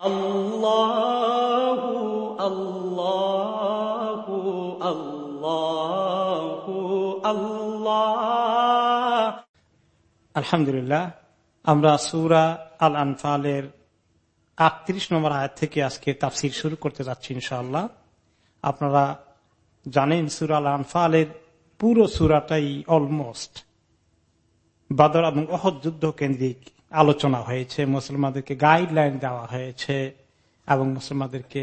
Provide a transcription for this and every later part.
আল্লাহ আলহামদুলিল্লাহ আমরা সুরা আল আনফালের আটত্রিশ নম্বর আয়াত থেকে আজকে তাফসির শুরু করতে যাচ্ছি ইনশাল্লাহ আপনারা জানেন সুরা আল আনফালের পুরো সুরাটাই অলমোস্ট বাদর এবং অহৎ যুদ্ধ কেন্দ্রিক আলোচনা হয়েছে, মুসলমানদেরকে গাইডলাইন দেওয়া হয়েছে এবং মুসলমানদেরকে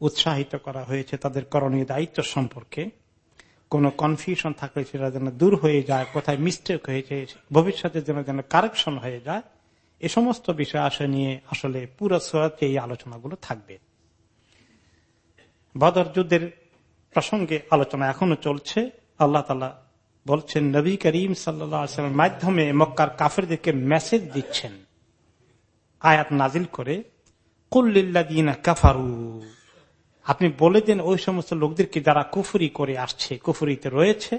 উৎসাহিত করা হয়েছে তাদের করণীয় দায়িত্ব সম্পর্কে। কোন কনফিউশন থাকলে সেটা যেন দূর হয়ে যায়, কোথায় মিস্টেক হয়েছে, ভবিষ্যতে যেন যেন কারেকশন হয়ে যায়, এ সমস্ত বিষয় আসে নিয়ে আসলে পুরো সোয়াতে এই আলোচনাগুলো থাকবে। বদর যুদ্ধের প্রসঙ্গে আলোচনা এখনও চলছে। আল্লাহ তালা বলছেন, নবী করিম সাল্লামের মাধ্যমে মক্কার কাফেরদেরকে মেসেজ দিচ্ছেন। আয়াত নাজিল করে কুল্লিল্লাদিনা কাফারু। আপনি বলে দেন, ওই সমস্ত লোকদেরকে যারা কুফুরি করে আসছে, কুফুরিতে রয়েছে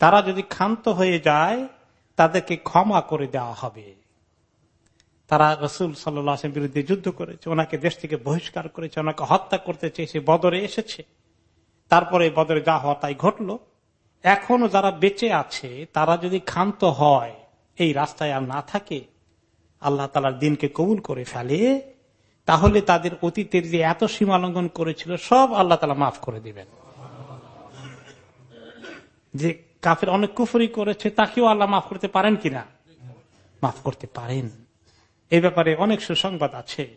তারা যদি ক্ষান্ত হয়ে যায়, তাদেরকে ক্ষমা করে দেওয়া হবে। তারা রসুল সাল্লামের বিরুদ্ধে যুদ্ধ করেছে, ওনাকে দেশ থেকে বহিষ্কার করেছে, ওনাকে হত্যা করতে চেয়েছে, বদরে এসেছে। তারপরে বদরে যা হওয়া তাই ঘটল। এখনও যারা বেঁচে আছে, তারা যদি ক্ষান্ত হয়, এই রাস্তায় আর না থাকে, আল্লাহ তালার দিনকে কবুল করে ফেলে, তাহলে তাদের অতীতের যে এত সীমা লঙ্ঘন করেছিল, সব আল্লাহ তালা মাফ করে দিবেন। যে কাফের অনেক কুফরি করেছে, তাকেও আল্লাহ মাফ করতে পারেন কিনা? মাফ করতে পারেন। এই ব্যাপারে অনেক সুসংবাদ আছে।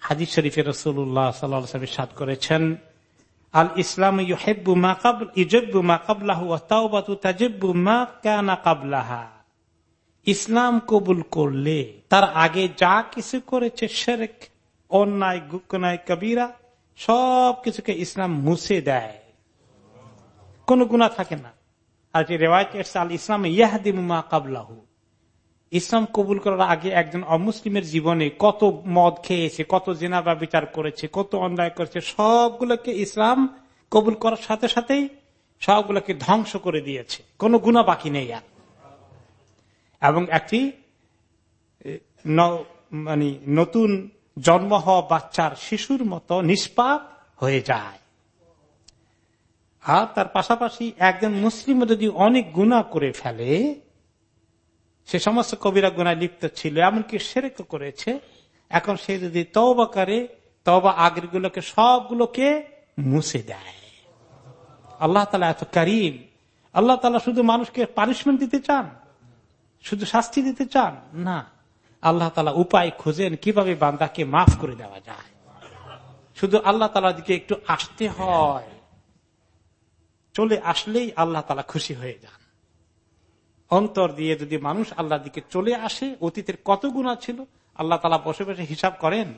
হাজির শরীফের রসুল্লাহ সাল্লাম সাদ করেছেন আল ইসলাম ইউহেব্বু মা কাবল ইজব্বু মা কাবলাহু তাওবাতু মা কানা কাবলাহা। ইসলাম কবুল করলে তার আগে যা কিছু করেছে সেরেক অন্যায় গুকনায় কবিরা, সব কিছুকে ইসলাম মুছে দেয়। কোন গুণা থাকে না। আর যে রেওয়াজ আল ইসলাম ইয়াহাদিমা কাবলাহু। ইসলাম কবুল করার আগে একজন অমুসলিমের জীবনে কত মদ খেয়েছে, কত জেনা বা বিচার করেছে, কত অন্যায় করেছে, সবগুলোকে ইসলাম কবুল করার সাথে সাথেই সবগুলোকে ধ্বংস করে দিয়েছে। কোনো গুণা বাকি নেই আর। এবং একটি মানে নতুন জন্ম হওয়া বাচ্চার শিশুর মতো নিষ্পাপ হয়ে যায়। আর তার পাশাপাশি একজন মুসলিম যদি অনেক গুণা করে ফেলে সে সমস্ত কবিরা গুণায় লিপ্ত ছিল, এমনকি সেরেক করেছে। এখন সে যদি তওবা করে তবা আগের গুলোকে সবগুলোকে মুছে দেয়। আল্লাহ তালা এত কারিম। আল্লাহ তালা শুধু মানুষকে পানিশমেন্ট দিতে চান? শুধু শাস্তি দিতে চান? না। আল্লাহ তালা উপায় খুঁজেন কীভাবে বান্দাকে মাফ করে দেওয়া যায়। শুধু আল্লাহ তালা দিকে একটু আসতে হয়। চলে আসলেই আল্লাহ তালা খুশি হয়ে যান। অন্তর দিয়ে যদি মানুষ আল্লাহ দিকে চলে আসে, অতীতের কত গুণা ছিল, আল্লাহ তালা বসে বসে হিসাব করেন।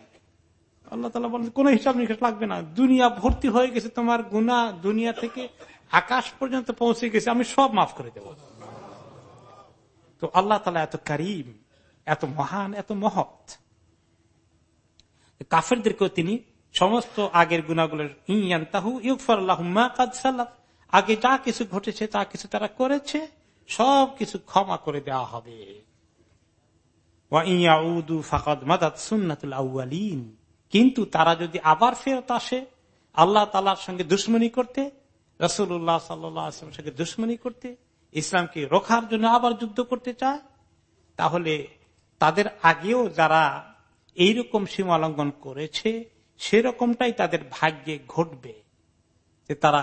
আল্লাহ তালা বলেন, কোন হিসাব নিকাশ লাগবে না। দুনিয়া ভর্তি হয়ে গেছে তোমার গুণা দুনিয়া থেকে আকাশ পর্যন্ত পৌঁছে গেছে, আমি সব মাফ করে দেব। তো আল্লাহ তালা এত কারিম, এত মহান, এত মহৎ। কাফেরদেরকেও তিনি সমস্ত আগের গুণাগুলোর ইয়ান তাহু ইউফর আগে যা কিছু ঘটেছে, তা কিছু তারা করেছে। সব কিছু ক্ষমা করে দেওয়া হবে। কিন্তু তারা যদি আবার ফেরত আসে, আল্লাহ তালার সঙ্গে দুশ্মনী করতে রসুল্লাহ সাল্লামের সঙ্গে দুশ্মনী করতে, ইসলামকে রোখার জন্য আবার যুদ্ধ করতে চায়, তাহলে তাদের আগেও যারা এইরকম সীমা লঙ্ঘন করেছে, সেরকমটাই তাদের ভাগ্যে ঘটবে যে তারা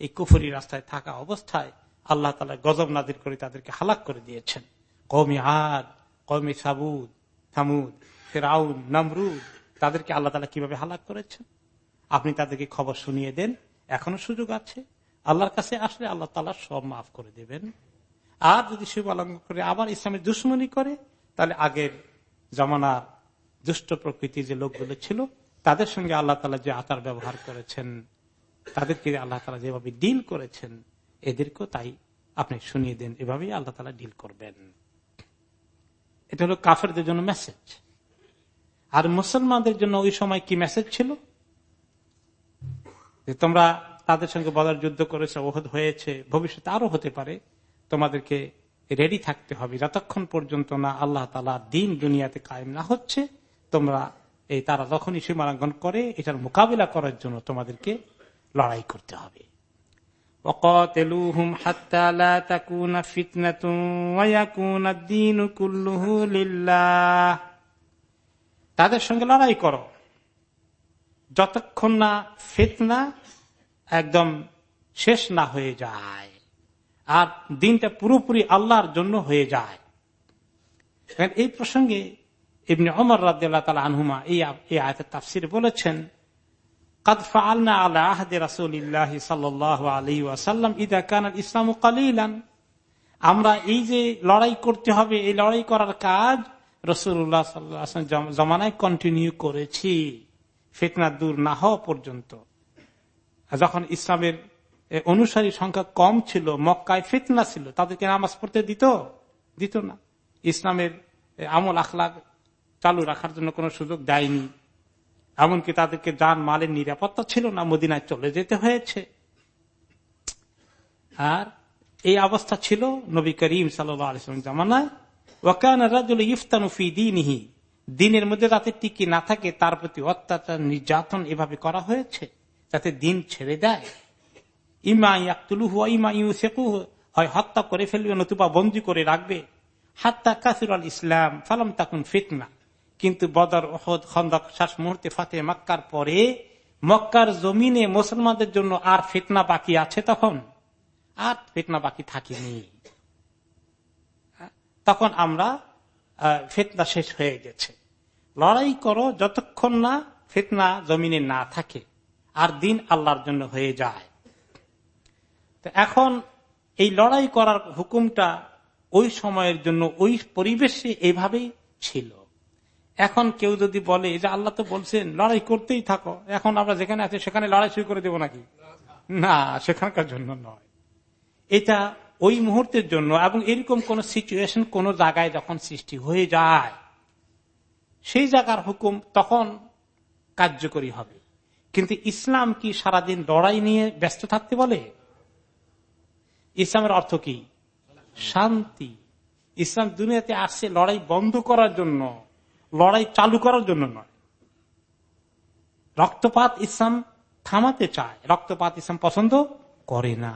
এই কুফুরি রাস্তায় থাকা অবস্থায় আল্লাহ তালা গজব নাদির করে তাদেরকে হালাক করে দিয়েছেন। কৌমি আদ কৌমি সাবুদ থামুদ ফেরাউন, নমরুদ, তাদেরকে আল্লাহ তালা কীভাবে হালাক করেছেন? আপনি তাদেরকে খবর শুনিয়ে দেন, এখনও সুযোগ আছে। আল্লাহর কাছে আসলে আল্লাহ তালা সব মাফ করে দেবেন। আর যদি শিব আলঙ্গ করে, আবার ইসলামের দুশ্মনী করে, তাহলে আগের জমানার দুষ্ট প্রকৃতির যে লোকগুলো ছিল, তাদের সঙ্গে আল্লাহ তালা যে আচার ব্যবহার করেছেন, তাদেরকে আল্লাহ তালা যেভাবে ডিল করেছেন এদেরকেও তাই আপনি শুনিয়ে দেন। এভাবেই আল্লাহ তালা ডিল করবেন। এটা হলো কাফেরদের জন্য মেসেজ আর মুসলমানদের জন্য ওই সময় কি মেসেজ ছিল? তোমরা তাদের সঙ্গে বদার যুদ্ধ করেছে ওহদ হয়েছে, ভবিষ্যতে আরও হতে পারে। তোমাদেরকে রেডি থাকতে হবে। যতক্ষণ পর্যন্ত না আল্লাহ তালা দিন দুনিয়াতে কায়েম না হচ্ছে, তোমরা এই তারা যখনই সীমালঙ্ঘন করে, এটার মোকাবিলা করার জন্য তোমাদেরকে লড়াই করতে হবে। তাদের সঙ্গে লড়াই করো। যতক্ষণ না ফিতনা একদম শেষ না হয়ে যায় আর দিনটা পুরোপুরি আল্লাহর জন্য হয়ে যায়। এই প্রসঙ্গে ইবনে অমর রাদ্দাহ তালা আনহুমা এই আয়তের তাফসির বলেছেন قد فعلنا على عهد رسول الله صلى الله عليه وسلم اذا كان الاسلام قليلا আমরা এই যে লড়াই করতে হবে এই লড়াই করার কাজ রসুল্লাহ জমানায় কন্টিনিউ করেছি ফিতনা দূর না হওয়া পর্যন্ত যখন ইসলামের অনুসারী সংখ্যা কম ছিল মক্কায় ফিতনা ছিল তাদেরকে নামাজ পড়তে দিত দিত না ইসলামের আমল আখলাগ চালু রাখার জন্য কোনো সুযোগ দেয়নি এমনকি তাদেরকে যান মালের নিরাপত্তা ছিল না, মদিনায় চলে যেতে হয়েছে। আর এই অবস্থা ছিল নবী করিম সাল্লাম জামানায়। ওয়াকান রাজুল ইফতানুফি দিনহি। দিনের মধ্যে যাতে টিকি না থাকে, তার প্রতি অত্যাচার, নির্যাতন এভাবে করা হয়েছে, যাতে দিন ছেড়ে দেয়। ইমা ইয়াকুলু ইমা ইউ হয় হত্যা করে ফেলবে, নতুবা বন্দি করে রাখবে। হাত্তা কাসির আল ইসলাম, ফালাম তাকুন ফিতনা। কিন্তু বদর ওহদ খন্দক শ্বাস মুহূর্তে ফাতে মক্কার পরে মক্কার জমিনে মুসলমানদের জন্য আর ফিতনা বাকি আছে তখন? আর ফিতনা বাকি থাকেনি। তখন আমরা ফিতনা শেষ হয়ে গেছে। লড়াই করো যতক্ষণ না ফিতনা জমিনে না থাকে, আর দিন আল্লাহর জন্য হয়ে যায়। তো এখন এই লড়াই করার হুকুমটা ওই সময়ের জন্য ওই পরিবেশে এইভাবেই ছিল। এখন কেউ যদি বলে যে আল্লাহ তো বলছেন, লড়াই করতেই থাকো, এখন আমরা যেখানে আছি সেখানে লড়াই শুরু করে দেব নাকি? না, সেখানকার জন্য নয়। এটা ওই মুহূর্তের জন্য এবং এরকম কোন সিচুয়েশন কোন জায়গায় যখন সৃষ্টি হয়ে যায়, সেই জায়গার হুকুম তখন কার্যকরী হবে। কিন্তু ইসলাম কি সারাদিন লড়াই নিয়ে ব্যস্ত থাকতে বলে? ইসলামের অর্থ কি? শান্তি। ইসলাম দুনিয়াতে আসছে লড়াই বন্ধ করার জন্য। লড়াই চালু করার জন্য নয়। রক্তপাত ইসলাম থামাতে চায়। রক্তপাত ইসলাম পছন্দ করে না।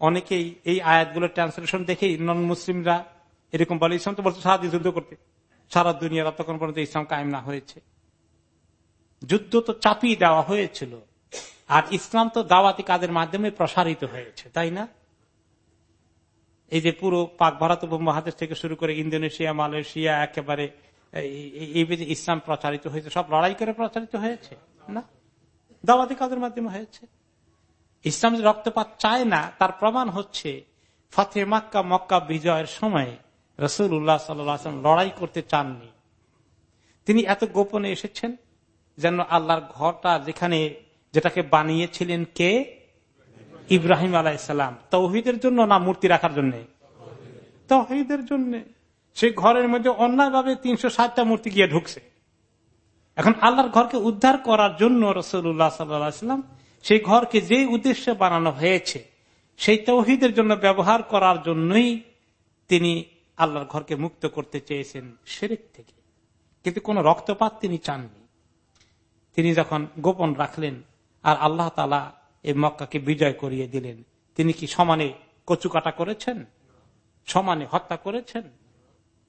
অনেকেই এই আয়াতগুলোর ট্রান্সলেশন দেখে নন মুসলিমরা এরকম বলে, ইসলাম তো বলছে সারাদিন যুদ্ধ করতে। সারা দুনিয়া তখন পর্যন্ত ইসলাম কায়েম না হয়েছে। যুদ্ধ তো চাপিয়ে দেওয়া হয়েছিল। আর ইসলাম তো দাওয়াতি কাজের মাধ্যমে প্রসারিত হয়েছে, তাই না? এই যে পুরো পাক ভারত উপমহাদেশ থেকে শুরু করে ইন্দোনেশিয়া, মালয়েশিয়া, একেবারে ইসলাম প্রচারিত হয়েছে, সব লড়াই করে প্রচারিত হয়েছে, না? দাওয়াতি কাজের মাধ্যমে হয়েছে। ইসলাম যে রক্তপাত চায় না, তার প্রমাণ হচ্ছে ফতে মাক্কা, মক্কা বিজয়ের সময় রসুল উল্লাহ সাল্লাম লড়াই করতে চাননি। তিনি এত গোপনে এসেছেন যেন আল্লাহর ঘরটা যেখানে, যেটাকে বানিয়েছিলেন কে? ইব্রাহিম আলাইসালাম তৌহিদের জন্য না মূর্তি রাখার জন্য? তৌহিদের জন্য। সেই ঘরের মধ্যে অন্যায়ভাবে তিনশো ষাটটা মূর্তি গিয়ে ঢুকছে। এখন আল্লাহর ঘরকে উদ্ধার করার জন্য রসুল্লাহ সাল্লাম সেই ঘরকে যে উদ্দেশ্যে বানানো হয়েছে, সেই তৌহিদের জন্য ব্যবহার করার জন্যই তিনি আল্লাহর ঘরকে মুক্ত করতে চেয়েছেন শেরেক থেকে। কিন্তু কোন রক্তপাত তিনি চাননি। তিনি যখন গোপন রাখলেন আর আল্লাহ তালা এই মক্কাকে বিজয় করিয়ে দিলেন, তিনি কি সমানে কচুকাটা করেছেন? সমানে হত্যা করেছেন?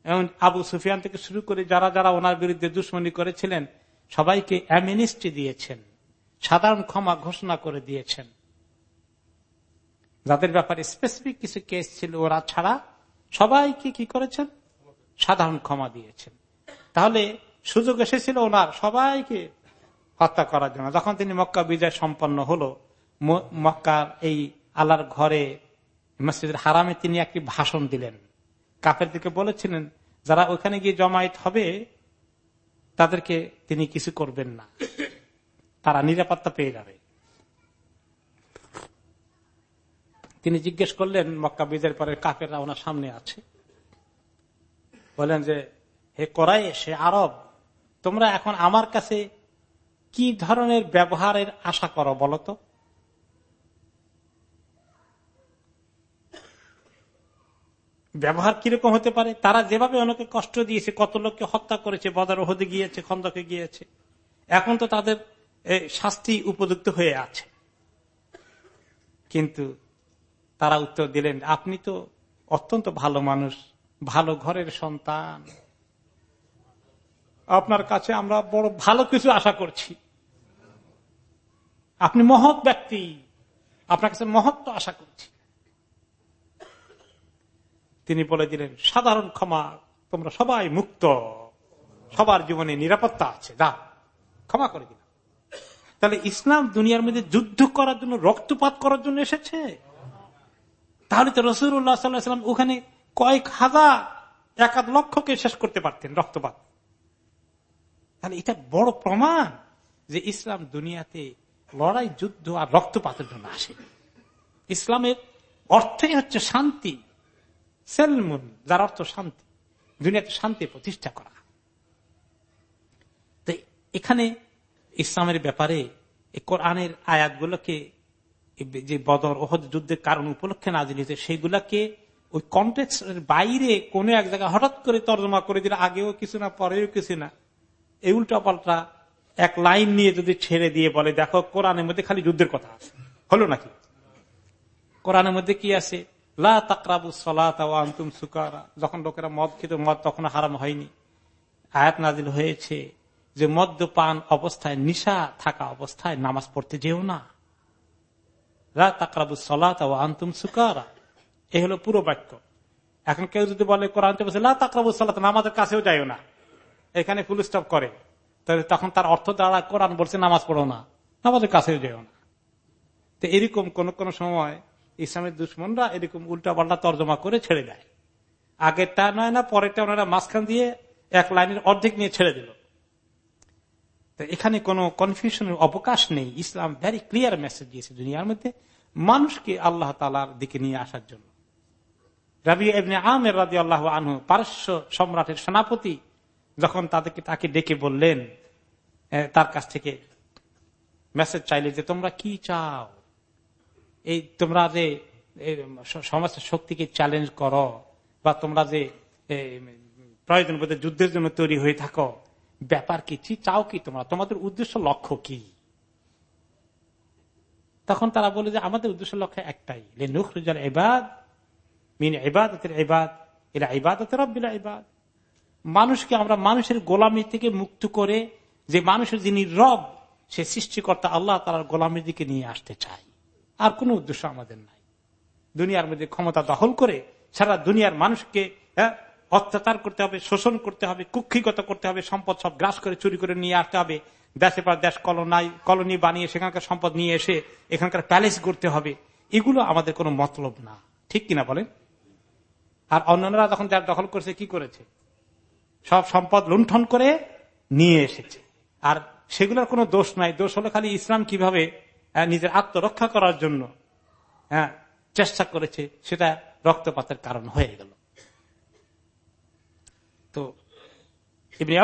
এবং আবু সুফিয়ান থেকে শুরু করে যারা যারা ওনার বিরুদ্ধে দুশ্মনী করেছিলেন, সবাইকে অ্যামিনিস্ট্রি দিয়েছেন, সাধারণ ক্ষমা ঘোষণা করে দিয়েছেন। যাদের ব্যাপারে স্পেসিফিক কিছু কেস ছিল, ওরা ছাড়া সবাইকে কি করেছেন? সাধারণ ক্ষমা দিয়েছেন। তাহলে সুযোগ এসেছিল ওনার, সবাইকে হত্যা করার জন্য। যখন তিনি মক্কা বিজয় সম্পন্ন হলো মক্কার এই আল্লাহর ঘরে মসজিদের হারামে তিনি একটি ভাষণ দিলেন। কাপের দিকে বলেছিলেন, যারা ওখানে গিয়ে জমায়েত হবে, তাদেরকে তিনি কিছু করবেন না। তারা নিরাপত্তা পেয়ে যাবে। তিনি জিজ্ঞেস করলেন, মক্কা বিজয়ের পরে কাপেররা ওনার সামনে আছে? বলেন যে, হে করাই সে আরব, তোমরা এখন আমার কাছে কি ধরনের ব্যবহারের আশা করো বলতো ব্যবহার কীরকম হতে পারে? তারা যেভাবে অনেকে কষ্ট দিয়েছে, কত লোককে হত্যা করেছে, বদার হতে গিয়েছে, খন্দকে গিয়েছে, এখন তো তাদের শাস্তি উপযুক্ত হয়ে আছে। কিন্তু তারা উত্তর দিলেন, আপনি তো অত্যন্ত ভালো মানুষ, ভালো ঘরের সন্তান। আপনার কাছে আমরা বড় ভালো কিছু আশা করছি। আপনি মহৎ ব্যক্তি। আপনার কাছে মহত্ব আশা করছি। তিনি বলে দিলেন, সাধারণ ক্ষমা, তোমরা সবাই মুক্ত। সবার জীবনে নিরাপত্তা আছে দা ক্ষমা করে দিলাম। তাহলে ইসলাম দুনিয়ার মধ্যে যুদ্ধ করার জন্য, রক্তপাত করার জন্য এসেছে? তাহলে তো রসুল্লাহ সাল্লাম ওখানে কয়েক হাজার একাধ লক্ষকে শেষ করতে পারতেন রক্তপাত। তাহলে এটা বড় প্রমাণ যে ইসলাম দুনিয়াতে লড়াই, যুদ্ধ আর রক্তপাতের জন্য আসে। ইসলামের অর্থই হচ্ছে শান্তি। সেলমুন, যার অর্থ শান্তি। দুনিয়াতে শান্তি প্রতিষ্ঠা করা। তো এখানে ইসলামের ব্যাপারে কোরআনের আয়াতগুলোকে, যে বদর, ওহদ যুদ্ধের কারণ উপলক্ষে নাজিল হয়েছে সেইগুলাকে ওই কন্টেক্স বাইরে কোন এক জায়গায় হঠাৎ করে তর্জমা করে দিলে আগেও কিছু না, পরেও কিছু না। এই উল্টা পাল্টা এক লাইন নিয়ে যদি ছেড়ে দিয়ে বলে, দেখো, কোরআনের মধ্যে খালি যুদ্ধের কথা আছে। হলো নাকি? কোরআনের মধ্যে কি আছে? লা সুকারা। যখন লোকেরা মদ খেত, মদ তখন হারাম হয়নি। আয়াত নাজিল হয়েছে যে মদ্যপান অবস্থায়, নিশা থাকা অবস্থায় নামাজ পড়তে যেও না। লা তাকরাবু সলাত আন্তুম সুকারা। এ হলো পুরো বাক্য। এখন কেউ যদি বলে, কোরআন লা তাকরাবু সলাত, নামাজের কাছেও যাইও না। এখানে ফুল স্টপ করে। তাহলে তখন তার অর্থ দ্বারা কোরআন বলছে, নামাজ পড়ো না। নামাজের কাছেও যেও না। তো এরকম কোন কোন সময় ইসলামের দুশ্মনরা এরকম উল্টা পাল্টা তর্জমা করে ছেড়ে দেয়। আগেরটা নয় না, পরেরটা ওনারা মাঝখান দিয়ে এক লাইনের অর্ধেক নিয়ে ছেড়ে দিল। এখানে কোন কনফিউশনের অবকাশ নেই। ইসলাম ভেরি ক্লিয়ার মেসেজ দিয়েছে দুনিয়ার মধ্যে মানুষকে আল্লাহ তালার দিকে নিয়ে আসার জন্য। রাবি আমের রাজি আল্লাহ আনহু পারস্য সম্রাটের সেনাপতি যখন তাদেরকে তাকে ডেকে বললেন তার কাছ থেকে মেসেজ চাইলে যে তোমরা কি চাও? এই তোমরা যে সমস্ত শক্তিকে চ্যালেঞ্জ করো, বা তোমরা যে প্রয়োজন বোধ যুদ্ধের জন্য তৈরি হয়ে থাকো, ব্যাপার কি? চাও কি তোমরা? তোমাদের উদ্দেশ্য লক্ষ্য কি? তখন তারা বলে যে আমাদের উদ্দেশ্য লক্ষ্য একটাই। নুখরুজার এবাদ মিন এবাদতের এবাদ এরা ইবাদতের রব্বিলা এবাদ মানুষকে আমরা মানুষের গোলামি থেকে মুক্ত করে, যে মানুষের যিনি রব, সে সৃষ্টিকর্তা আল্লাহ তার গোলামের দিকে নিয়ে আসতে চাই। আর কোন উদ্দেশ্য আমাদের নাই। দুনিয়ার মধ্যে ক্ষমতা দখল করে সারা দুনিয়ার মানুষকে হ্যাঁ, অত্যাচার করতে হবে শোষণ করতে হবে কুক্ষিগত করতে হবে সম্পদ সব গ্রাস করে চুরি করে নিয়ে আসতে হবে। দেশে পর দেশ কলোনাই কলোনি বানিয়ে সেখানকার সম্পদ নিয়ে এসে এখানকার প্যালেস করতে হবে। এগুলো আমাদের কোনো মতলব না। ঠিক কিনা বলেন? আর অন্যান্যরা যখন যার দখল করেছে কি করেছে? সব সম্পদ লুণ্ঠন করে নিয়ে এসেছে। আর সেগুলোর কোনো দোষ নাই। দোষ হলো খালি ইসলাম কীভাবে নিজের আত্মরক্ষা করার জন্য হ্যাঁ চেষ্টা করেছে, সেটা রক্তপাতের কারণ হয়ে গেল। তো ইবনে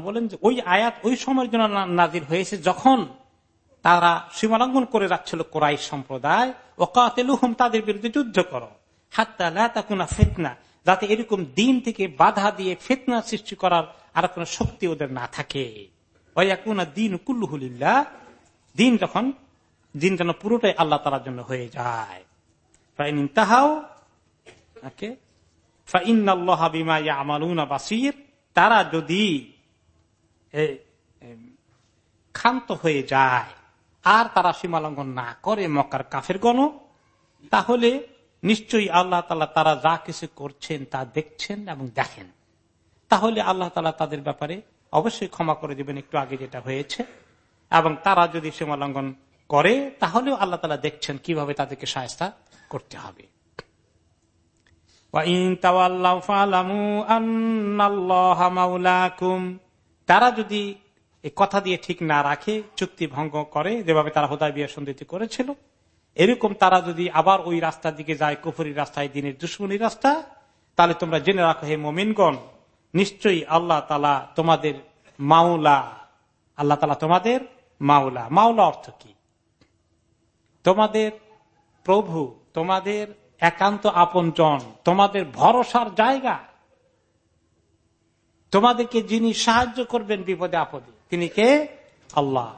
বলেন যে, ওই আয়াত ওই সময়ের জন্য নাজির হয়েছে যখন তারা সীমালঙ্ঘন করে যাচ্ছিল কোরাই সম্প্রদায় ও কাতেলুহম তাদের বিরুদ্ধে যুদ্ধ করো, হাত্তা ফেতনা, যাতে এরকম দিন থেকে বাধা দিয়ে ফেতনা সৃষ্টি করার আর কোন শক্তি ওদের না থাকে। দিন কুল্লুহুলিল্লা দিন যখন দিন যেন পুরোটাই আল্লাহ তালার জন্য হয়ে যায়। তাহাও তারা যদি ক্ষান্ত হয়ে যায়, আর তারা সীমালঙ্ঘন না করে মক্কার কাফের গণ তাহলে নিশ্চয়ই আল্লাহ তালা তারা যা কিছু করছেন তা দেখছেন এবং দেখেন। তাহলে আল্লাহ তালা তাদের ব্যাপারে অবশ্যই ক্ষমা করে দেবেন একটু আগে যেটা হয়েছে। এবং তারা যদি সীমালঙ্ঘন করে, তাহলেও আল্লাহ তালা দেখছেন কীভাবে তাদেরকে সাহস্তা করতে হবে। তারা যদি কথা দিয়ে ঠিক না রাখে, চুক্তি ভঙ্গ করে, যেভাবে তারা হোদায় বিয়ে সন্ধিতি করেছিল, এরকম তারা যদি আবার ওই রাস্তার দিকে যায়, কুফুরি রাস্তায়, দিনের দুশ্মনী রাস্তা, তাহলে তোমরা জেনে রাখো, হে মোমিনগণ, নিশ্চয়ই আল্লাহ তালা তোমাদের মাওলা, আল্লাহ তালা তোমাদের মাওলা। মাওলা অর্থ কি? তোমাদের প্রভু, তোমাদের একান্ত আপন জন তোমাদের ভরসার জায়গা। তোমাদেরকে যিনি সাহায্য করবেন বিপদে আপদে, তিনি কে? আল্লাহ।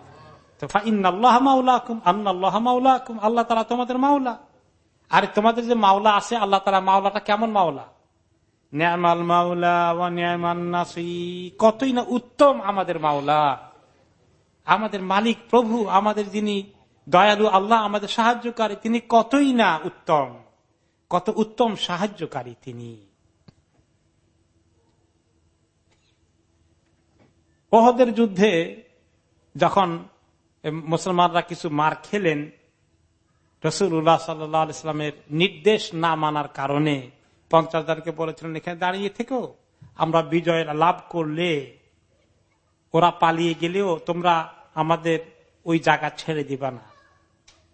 আল্লাহ তারা তোমাদের মাওলা। আর তোমাদের যে মাওলা আছে, আল্লাহ তালা মাওলাটা কেমন মাওলা? ন্যামাল মাওলা কতই না উত্তম আমাদের মাওলা। আমাদের মালিক প্রভু, আমাদের যিনি দয়ালু আল্লাহ আমাদের সাহায্যকারী, তিনি কতই না উত্তম, কত উত্তম সাহায্যকারী তিনি। ওহদের যুদ্ধে যখন মুসলমানরা কিছু মার খেলেন রসুল্লাহ সাল্লামের নির্দেশ না মানার কারণে পঞ্চাশ জনকে বলেছিলেন, এখানে দাঁড়িয়ে থেকেও আমরা বিজয় লাভ করলে ওরা পালিয়ে গেলেও তোমরা আমাদের ওই জায়গা ছেড়ে দিবা না।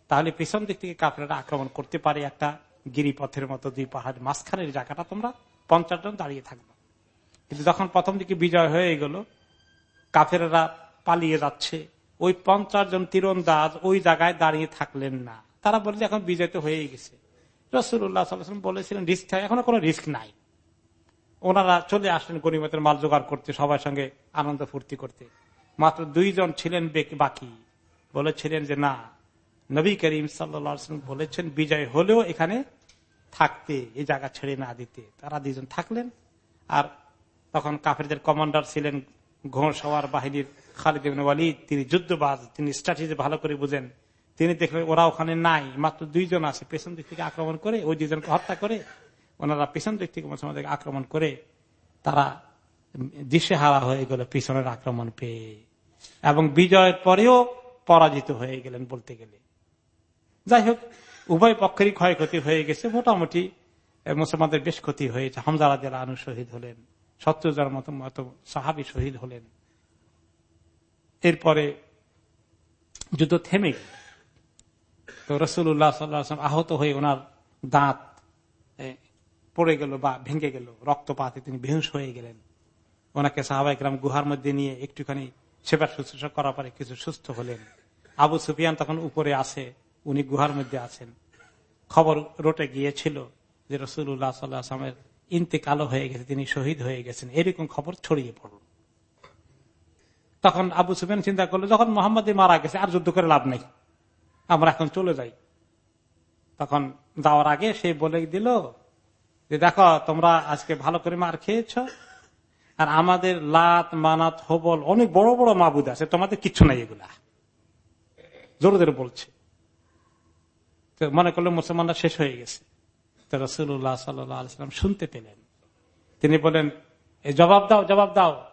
তাহলে পিছন দিক থেকে কাপড়েরা আক্রমণ করতে পারে একটা গিরিপথের মতো দুই পাহাড় মাঝখানের জায়গাটা তোমরা পঞ্চাশ জন দাঁড়িয়ে থাকবে। কিন্তু যখন প্রথম দিকে বিজয় হয়ে গেল কাফেরা পালিয়ে যাচ্ছে। ওই পঞ্চাশ জন তীরন্দাজ ওই জায়গায় দাঁড়িয়ে থাকলেন না। তারা বলে এখন বিজয় তো হয়ে গেছে। রসুল্লাহ বলেছিলেন, রিস্ক এখনও কোনো রিস্ক নাই। ওনারা চলে আসলেন গরিমতের মাল জোগাড় করতে, সবার সঙ্গে আনন্দ ফুর্তি করতে। মাত্র দুইজন ছিলেন বাকি। বলেছিলেন যে, না নবী করিম সাল্লাম বলেছেন, বিজয় হলেও এখানে থাকতে এই জায়গা ছেড়ে না দিতে। তারা দুজন থাকলেন, আর তখন কাফেরদের কমান্ডার ছিলেন ঘোষওয়ার বাহিনীর খালিদ ওয়ালিদ। তিনি যুদ্ধবাজ, তিনি স্ট্র্যাটেজি ভালো করে বুঝেন। তিনি দেখলেন ওরা ওখানে নাই, মাত্র দুইজন আছে। পেছন দিক থেকে আক্রমণ করে, ওই দুইজনকে হত্যা করে, ওনারা পেছন দিক থেকে মুসলমানদেরকে আক্রমণ করে, তারা দিশে হারা হয়ে গেল, পিছনের আক্রমণ পেয়ে। এবং বিজয়ের পরেও পরাজিত হয়ে গেলেন বলতে গেলে। যাই হোক উভয় পক্ষেরই ক্ষয়ক্ষতি হয়ে গেছে। মোটামুটি মুসলমানদের বেশ ক্ষতি হয়েছে। হামজারা জেলা আনু শহীদ হলেন। সত্তর মতো মতো সাহাবি শহীদ হলেন। এরপরে যুদ্ধ থেমে তো রসুল্লাহ সাল্লাম আহত হয়ে ওনার দাঁত পড়ে গেল বা ভেঙে গেল। রক্তপাতে তিনি বেহুশ হয়ে গেলেন। ওনাকে সাহাবাইকরাম গুহার মধ্যে নিয়ে একটুখানি সেবা শুশ্রূষা করার পরে কিছু সুস্থ হলেন। আবু সুফিয়ান তখন উপরে আসে উনি গুহার মধ্যে আছেন। খবর রোটে গিয়েছিল যে রসুল্লাহ সাল্লাহামের ইন্তেকালো হয়ে গেছে, তিনি শহীদ হয়ে গেছেন। এরকম খবর ছড়িয়ে পড়ল। তখন আবু সুফিয়ান চিন্তা করল, যখন মোহাম্মদ মারা গেছে, আর যুদ্ধ করে লাভ নেই। আমরা এখন চলে যাই। তখন যাওয়ার আগে সে বলে দিল যে, দেখো, তোমরা আজকে ভালো করে মার খেয়েছ, আর আমাদের লাত, মানাত, হবল অনেক বড় বড় মাবুদ আছে, তোমাদের কিচ্ছু নাই এগুলা। জোরে জোরে বলছে। মনে করল মুসলমানরা শেষ হয়ে গেছে। তো রসুল্লাহ সাল্লাম শুনতে পেলেন। তিনি বলেন জবাব দাও জবাব দাও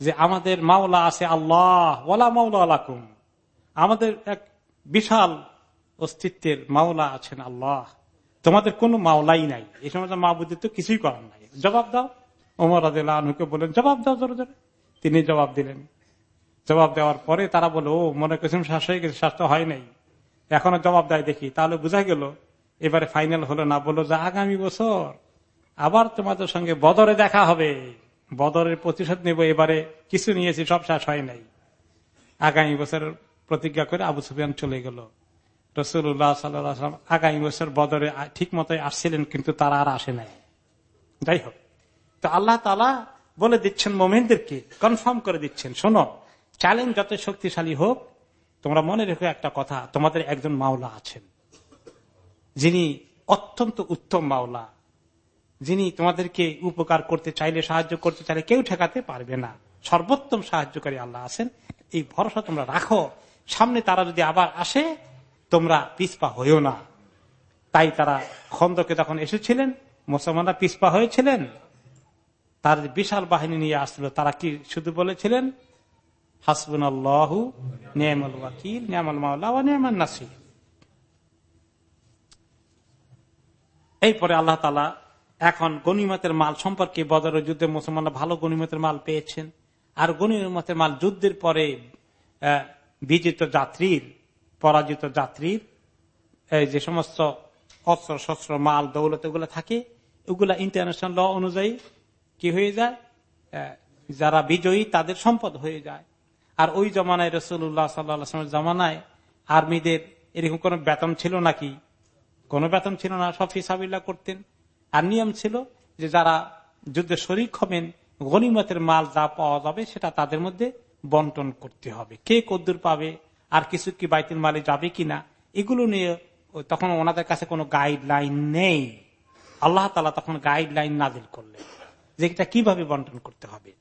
যে আমাদের মাওলা আছে আল্লাহ ওলা মাওলা আলাকুম আমাদের এক বিশাল অস্তিত্বের মাওলা আছেন আল্লাহ। তোমাদের কোনো মাওলাই নাই। এই সময় মাহবুদের তো কিছুই করার নাই। জবাব দাও। ওমর আনুকে বলেন, জবাব দাও জোরে জোরে। তিনি জবাব দিলেন। জবাব দেওয়ার পরে তারা বলে ও, মনে করছেন শ্বাস হয়ে গেছে, শ্বাস হয় নাই। এখনও জবাব দেয় দেখি। তাহলে বোঝা গেল, এবারে ফাইনাল হলো না বলল, যে আগামী বছর, আবার তোমাদের সঙ্গে বদরে দেখা হবে। বদরের প্রতিশোধ নেব, এবারে কিছু নিয়েছি, সব শেষ হয় নাই। আগামী বছর প্রতিজ্ঞা করে আবু সুফিয়ান চলে গেল। রসুল্লাহ সাল্লাম আগামী বছর বদরে ঠিক মতোই আসছিলেন, কিন্তু তারা আর আসে নাই। যাই হোক, তো আল্লাহ তালা বলে দিচ্ছেন মোমেনদেরকে কনফার্ম করে দিচ্ছেন। শোনো চ্যালেঞ্জ যত শক্তিশালী হোক তোমরা মনে রেখো একটা কথা, তোমাদের একজন মাওলা আছেন। যিনি অত্যন্ত উত্তম মাওলা। যিনি তোমাদেরকে উপকার করতে চাইলে, সাহায্য করতে চাইলে কেউ ঠেকাতে পারবে না। সর্বোত্তম সাহায্যকারী আল্লাহ আছেন। এই ভরসা তোমরা রাখো। সামনে তারা যদি আবার আসে, তোমরা পিসপা হইও না। তাই তারা খন্দকে তখন এসেছিলেন, মুসলমানরা পিসপা হয়েছিলেন। তার বিশাল বাহিনী নিয়ে আসছিল তারা কি শুধু বলেছিলেন হাসবুন আল্লাহু তালা এখন গণিমতের মাল সম্পর্কে বদর যুদ্ধে মুসলমানরা ভালো গণিমতের মাল পেয়েছেন। আর গণিমতের মাল যুদ্ধের পরে বিজিত যাত্রীর, পরাজিত যাত্রীর যে সমস্ত অস্ত্র শস্ত্র, মাল, দৌলত এগুলো থাকে ওগুলা ইন্টারন্যাশনাল ল অনুযায়ী কি হয়ে যায়? যারা বিজয়ী তাদের সম্পদ হয়ে যায়। আর ওই জমানায় রসুল্লাহ সাল্লামের জমানায় আর্মিদের এরকম কোন বেতন ছিল নাকি? কোনো বেতন ছিল না, সব হিসাবিল্লা করতেন। আর নিয়ম ছিল যে যারা যুদ্ধে শরিক হবেন, গনিমতের মাল যা পাওয়া যাবে সেটা তাদের মধ্যে বন্টন করতে হবে। কে কদ্দুর পাবে? আর কিছু কি বাইতের মালে যাবে কিনা? এগুলো নিয়ে তখন ওনাদের কাছে কোনো গাইডলাইন নেই। আল্লাহ তালা তখন গাইডলাইন নাজিল করলেন যে এটা কীভাবে বন্টন করতে হবে।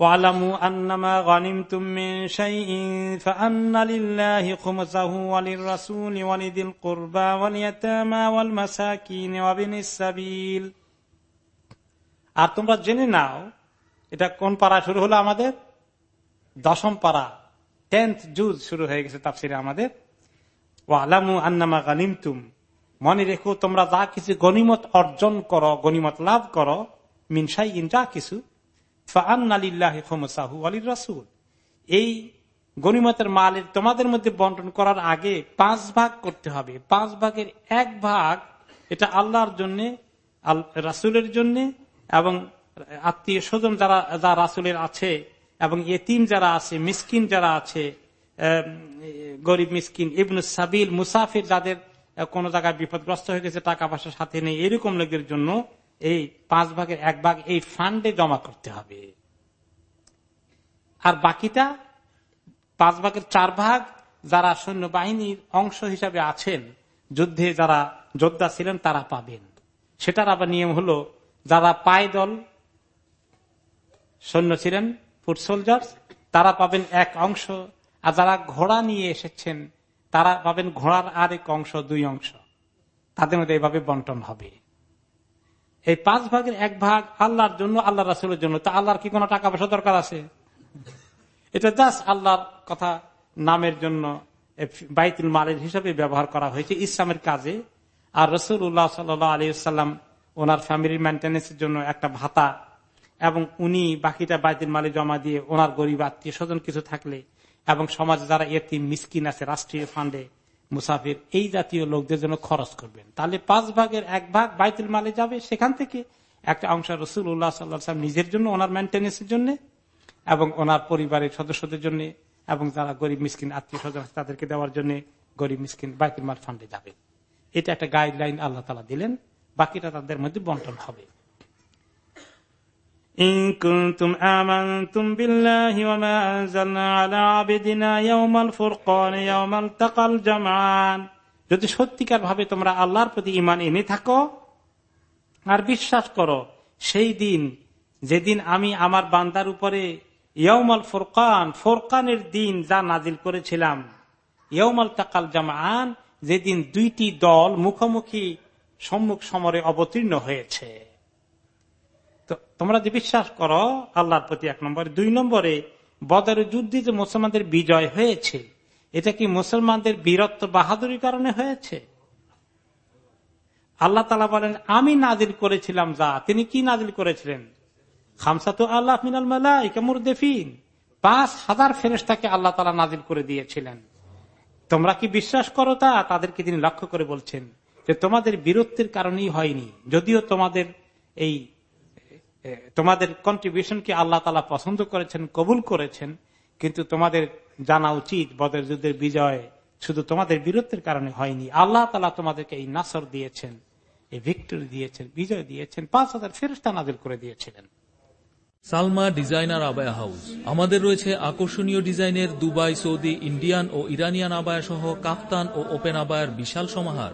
واعلموا أنما غنمتم من شيء فأن لله خمسه وللرسول ولذي القربى واليتامى والمساكين وابن السبيل আর তোমরা জেনে নাও এটা কোন পাড়া শুরু হলো আমাদের দশম পাড়া টেন্থ জুজ শুরু হয়ে গেছে তাফসিরে আমাদের ও আলামু আন্নামা গানিমতুম মনে রেখো তোমরা যা কিছু গনিমত অর্জন করো গনিমত লাভ করো মিনসাই ইন যা কিছু এই গনিমতের মালের তোমাদের মধ্যে বন্টন করার আগে পাঁচ ভাগ করতে হবে। পাঁচ ভাগের এক ভাগ এটা আল্লাহর জন্য রাসুলের জন্য এবং আত্মীয় স্বজন যারা, যা রাসুলের আছে এবং এতিম যারা আছে, মিসকিন যারা আছে গরিব মিসকিন, ইবনু সাবিল, মুসাফির যাদের কোন জায়গায় বিপদগ্রস্ত হয়ে গেছে, টাকা পয়সা সাথে নেই, এরকম লোকের জন্য এই পাঁচ ভাগের এক ভাগ এই ফান্ডে জমা করতে হবে। আর বাকিটা পাঁচ ভাগের চার ভাগ যারা সৈন্যবাহিনীর অংশ হিসাবে আছেন, যুদ্ধে যারা যোদ্ধা ছিলেন তারা পাবেন। সেটার আবার নিয়ম হলো, যারা পায়দল সৈন্য ছিলেন ফুট সোলজার তারা পাবেন এক অংশ, আর যারা ঘোড়া নিয়ে এসেছেন, তারা পাবেন ঘোড়ার আরেক অংশ, দুই অংশ। তাদের মধ্যে এইভাবে বন্টন হবে। এই পাঁচ ভাগের এক ভাগ আল্লাহর জন্য আল্লাহ রাসুলের জন্য। তা আল্লাহর কি কোনো টাকা পয়সা দরকার আছে? এটা জাস্ট আল্লাহর কথা নামের জন্য বাইতুল মালের হিসাবে ব্যবহার করা হয়েছে ইসলামের কাজে। আর রসুল উল্লাহ সাল্লাম ওনার ফ্যামিলির মেনটেন্সের জন্য একটা ভাতা এবং উনি বাকিটা বাইতুল মালে জমা দিয়ে ওনার গরিব আত্মীয় স্বজন কিছু থাকলে এবং সমাজে যারা এটি মিসকিন আছে, রাষ্ট্রীয় ফান্ডে মুসাফির, এই জাতীয় লোকদের জন্য খরচ করবেন। তাহলে পাঁচ ভাগের এক ভাগ বাইতুল মালে যাবে সেখান থেকে। একটা অংশ রসুল উল্লাহ সাল্লাহ নিজের জন্য, ওনার মেনটেন্সের জন্য এবং ওনার পরিবারের সদস্যদের জন্য এবং যারা গরিব মিসকিন, আত্মীয় স্বজন তাদেরকে দেওয়ার জন্য গরিব মিসকিন বাইতুল মাল ফান্ডে যাবে। এটা একটা গাইডলাইন আল্লাহ তালা দিলেন। বাকিটা তাদের মধ্যে বন্টন হবে। إن كنتم آمنتم بالله وما أنزلنا على عبدنا يوم الفرقان يوم التقى الجمعان যদি সত্যিকার ভাবে তোমরা আল্লাহর প্রতি ইমান এনে থাকো আর বিশ্বাস করো সেই দিন যেদিন আমি আমার বান্দার উপরে ইয়মাল ফোরকান ফোরকানের দিন যা নাজিল করেছিলাম ইয়মাল তাকাল জামান যেদিন দুইটি দল মুখোমুখি সম্মুখ সমরে অবতীর্ণ হয়েছে তোমরা যে বিশ্বাস করো, আল্লাহর প্রতি এক নম্বরে। দুই নম্বরে বদরের যুদ্ধে যে মুসলমানদের বিজয় হয়েছে, এটা কি মুসলমানদের বীরত্ব বাহাদুরির কারণে হয়েছে? আল্লাহ তালা বলেন, আমি নাজিল করেছিলাম যা, তিনি কি নাজিল করেছিলেন? খামসা তো আল্লাহ মিনাল মালা দেফিন পাঁচ হাজার ফেরেস্তাকে আল্লাহ তালা নাজিল করে দিয়েছিলেন। তোমরা কি বিশ্বাস করো তা? তাদেরকে তিনি লক্ষ্য করে বলছেন যে তোমাদের বীরত্বের কারণেই হয়নি। যদিও তোমাদের এই তোমাদের কন্ট্রিবিউশনকে আল্লাহ তালা পছন্দ করেছেন, কবুল করেছেন? কিন্তু তোমাদের জানা উচিত, বদের যুদ্ধের বিজয় শুধু তোমাদের বীরত্বের কারণে হয়নি। আল্লাহ তালা তোমাদেরকে এই নাসর দিয়েছেন, এই ভিক্টরি দিয়েছেন, বিজয় দিয়েছেন, পাঁচ হাজার ফেরস্তা নাজিল করে দিয়েছিলেন। Salma designer abaya house. আমাদের রয়েছে আকর্ষণীয় ডিজাইনের দুবাই, সৌদি, ইন্ডিয়ান ও ইরানিয়ান আবায়া সহ কাফতান ও ওপেন আবায়ার বিশাল সমাহার।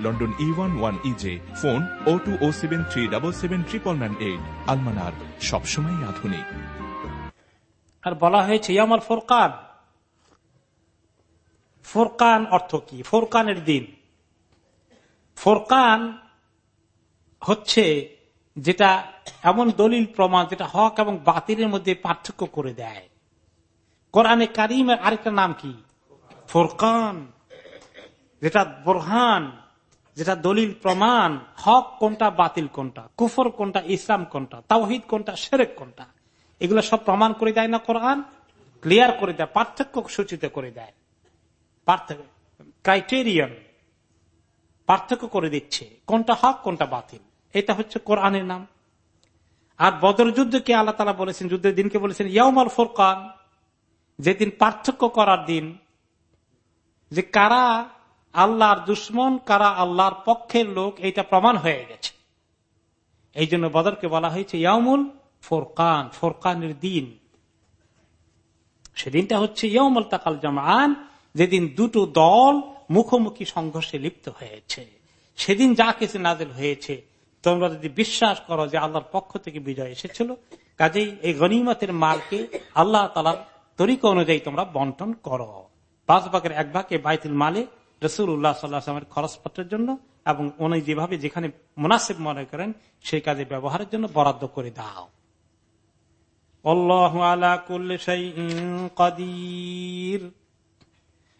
London E one one E J phone O two O seven three double seven triple nine eight আলমানার সবসময় আধুনিক। আর বলা হয়েছে আমার ফোরকান। ফোরকান অর্থ কি? ফোরকানের দিন। ফোরকান হচ্ছে যেটা এমন দলিল প্রমাণ যেটা হক এবং বাতিলের মধ্যে পার্থক্য করে দেয়। কোরআনে কারিমের আরেকটা নাম কি? ফোরকান। যেটা বোরহান যেটা দলিল, প্রমাণ, হক কোনটা, বাতিল কোনটা, কুফর কোনটা, ইসলাম কোনটা, তাওহিদ কোনটা সেরেক কোনটা। এগুলো সব প্রমাণ করে দেয় না কোরআন? ক্লিয়ার করে দেয়, পার্থক্য সূচিত করে দেয়। পার্থক্য ক্রাইটেরিয়ান পার্থক্য করে দিচ্ছে, কোনটা হক, কোনটা বাতিল। এটা হচ্ছে কোরআনের নাম। আর বদর যুদ্ধকে আল্লাহ তালা বলেছেন, যুদ্ধের দিনকে বলেছেন ইয়ামাল ফোরকান, যেদিন পার্থক্য করার দিন, যে কারা আল্লাহর দুশ্মন কারা আল্লাহর পক্ষের লোক, এইটা প্রমাণ হয়ে গেছে। এই জন্য বদরকে বলা হয়েছে ইয়ামুল ফোরকান, ফোরকানের দিন। সেদিনটা হচ্ছে ইয়মল তাকাল জামান যেদিন দুটো দল মুখোমুখি সংঘর্ষে লিপ্ত হয়েছে। সেদিন যা কিছু নাজেল হয়েছে, তোমরা যদি বিশ্বাস করো যে আল্লাহর পক্ষ থেকে বিজয় এসেছিল, কাজেই এই গনিমতের মালকে আল্লাহ তালার তরিকা অনুযায়ী তোমরা বন্টন করো। পাঁচ ভাগের এক ভাগে বাইতুল মালে রসুল উল্লাহ সাল্লাহামের খরচপত্রের জন্য এবং উনি যেভাবে যেখানে মুনাসিব মনে করেন, সেই কাজে ব্যবহারের জন্য বরাদ্দ করে দাও।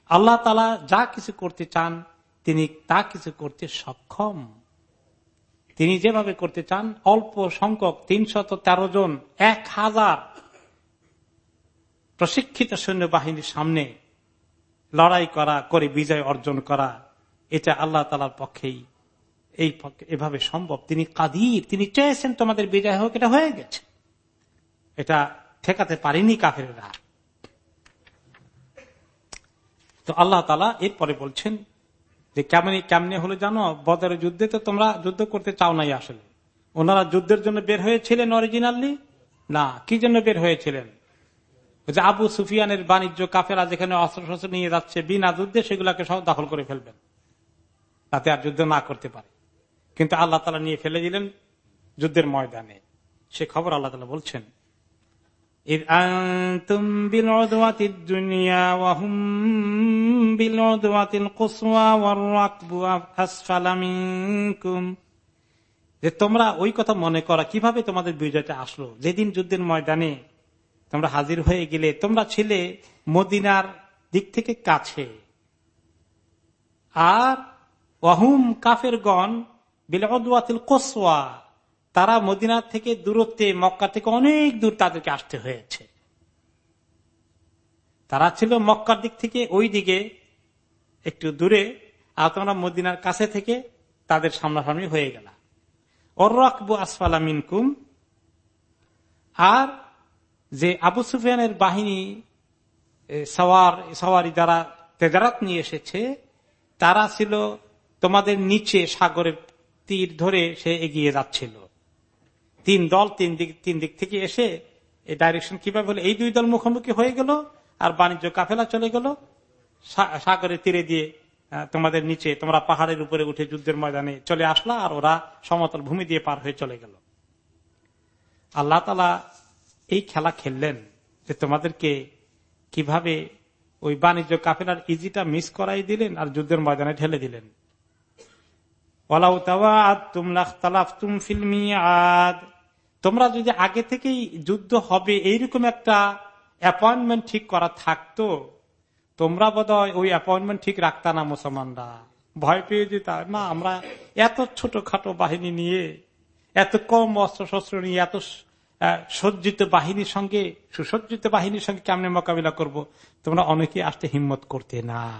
আল্লাহ তালা যা কিছু করতে চান, তিনি তা কিছু করতে সক্ষম। তিনি যেভাবে করতে চান, অল্প সংখ্যক তিনশত তেরো জন, এক হাজার প্রশিক্ষিত সৈন্যবাহিনীর সামনে লড়াই করা, করে বিজয় অর্জন করা, এটা আল্লাহ তালার পক্ষেই এই এভাবে সম্ভব। তিনি কাদির, তিনি চেয়েছেন তোমাদের বিজয় হোক, এটা হয়ে গেছে। এটা ঠেকাতে পারেনি কাফেরা তো আল্লাহ তালা এরপরে বলছেন যে, কেমনি কেমনে হলে জানো? বদর যুদ্ধে তো তোমরা যুদ্ধ করতে চাও নাই আসলে। ওনারা যুদ্ধের জন্য বের হয়েছিলেন অরিজিনালি না, কি জন্য বের হয়েছিলেন? যে আবু সুফিয়ানের বাণিজ্য কাফেরা যেখানে অস্ত্র শস্ত্র নিয়ে যাচ্ছে বিনা যুদ্ধে সেগুলাকে সব দখল করে ফেলবেন। তাতে আর যুদ্ধ না করতে পারে। কিন্তু আল্লাহ তালা নিয়ে ফেলে দিলেন যুদ্ধের ময়দানে। সে খবর আল্লাহ তালা বলছেন যে তোমরা ওই কথা মনে করা, কীভাবে তোমাদের বিজয়টা আসলো? যেদিন যুদ্ধের ময়দানে তোমরা হাজির হয়ে গেলে, তোমরা ছিলে মদিনার দিক থেকে কাছে। আর ওয়াহুম কাফের গণ বিলওয়াতিল কোসওয়া, তারা মদিনার থেকে দূরত্বে, মক্কা থেকে অনেক দূর তাদেরকে আসতে হয়েছে। তারা ছিল মক্কার দিক থেকে ওই দিকে, একটু দূরে, আর তোমরা মদিনার কাছে থেকে তাদের সামনাসামনি হয়ে গেল। আর যে আবু সুফিয়ানের বাহিনী সওয়ার, সওয়ারি যারা তেজারাত নিয়ে এসেছে, তারা ছিল তোমাদের নিচে সাগরের তীর ধরে সে এগিয়ে যাচ্ছিল। তিন দল তিন দিক তিন দিক থেকে এসে এই ডাইরেকশন কীভাবে হলো? এই দুই দল মুখোমুখি হয়ে গেল আর বাণিজ্য কাফেলা চলে গেল। সাগরের তীরে দিয়ে তোমাদের নিচে, তোমরা পাহাড়ের উপরে উঠে যুদ্ধের ময়দানে চলে আসলা আর ওরা সমতল ভূমি দিয়ে পার হয়ে চলে গেল। আল্লাহ তালা এই খেলা খেললেন যে তোমাদেরকে কীভাবে ওই বাণিজ্য কাফেলার ইজিটা মিস করাই দিলেন আর যুদ্ধের ময়দানে ঠেলে দিলেন। তোমরা যদি আগে থেকেই যুদ্ধ হবে, এইরকম একটা অ্যাপয়েন্টমেন্ট ঠিক করা থাকতো, তোমরা বোধ হয় ওই অ্যাপয়েন্টমেন্ট ঠিক রাখতা না মুসলমানরা। ভয় পেয়ে যেত। না, আমরা এত ছোটখাটো বাহিনী নিয়ে, এত কম অস্ত্র শস্ত্র নিয়ে, এত সজ্জিত বাহিনীর সঙ্গে, সুসজ্জিত বাহিনীর সঙ্গে কেমনে মোকাবিলা করব? তোমরা অনেকে আসতে হিম্মত করতে না।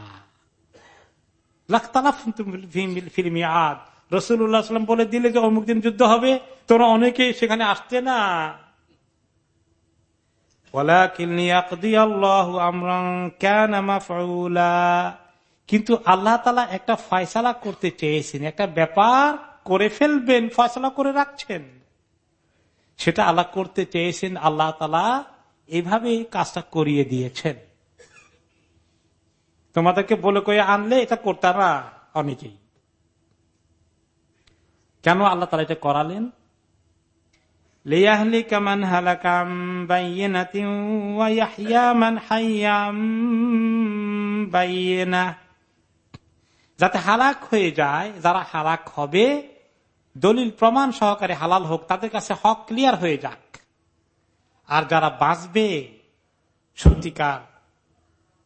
রসুল্লাহাম বলে দিলে যে অমুক দিন যুদ্ধ হবে তোরা অনেকে সেখানে আসতে না। কিন্তু আল্লাহ তালা একটা ফয়সালা করতে চেয়েছেন, একটা ব্যাপার করে ফেলবেন, ফয়সলা করে রাখছেন। সেটা আল্লাহ করতে চেয়েছেন, আল্লাহ তালা এভাবে কাজটা করিয়ে দিয়েছেন। তোমাদেরকে বলে কয়ে আনলে এটা করতারা অনেকেই। কেন আল্লাহ তালা এটা করালেন? যাতে হালাক হয়ে যায়, যারা হালাক হবে দলিল প্রমাণ সহকারে হালাল হোক, তাদের কাছে হক ক্লিয়ার হয়ে যাক। আর যারা বাঁচবে, সত্যিকার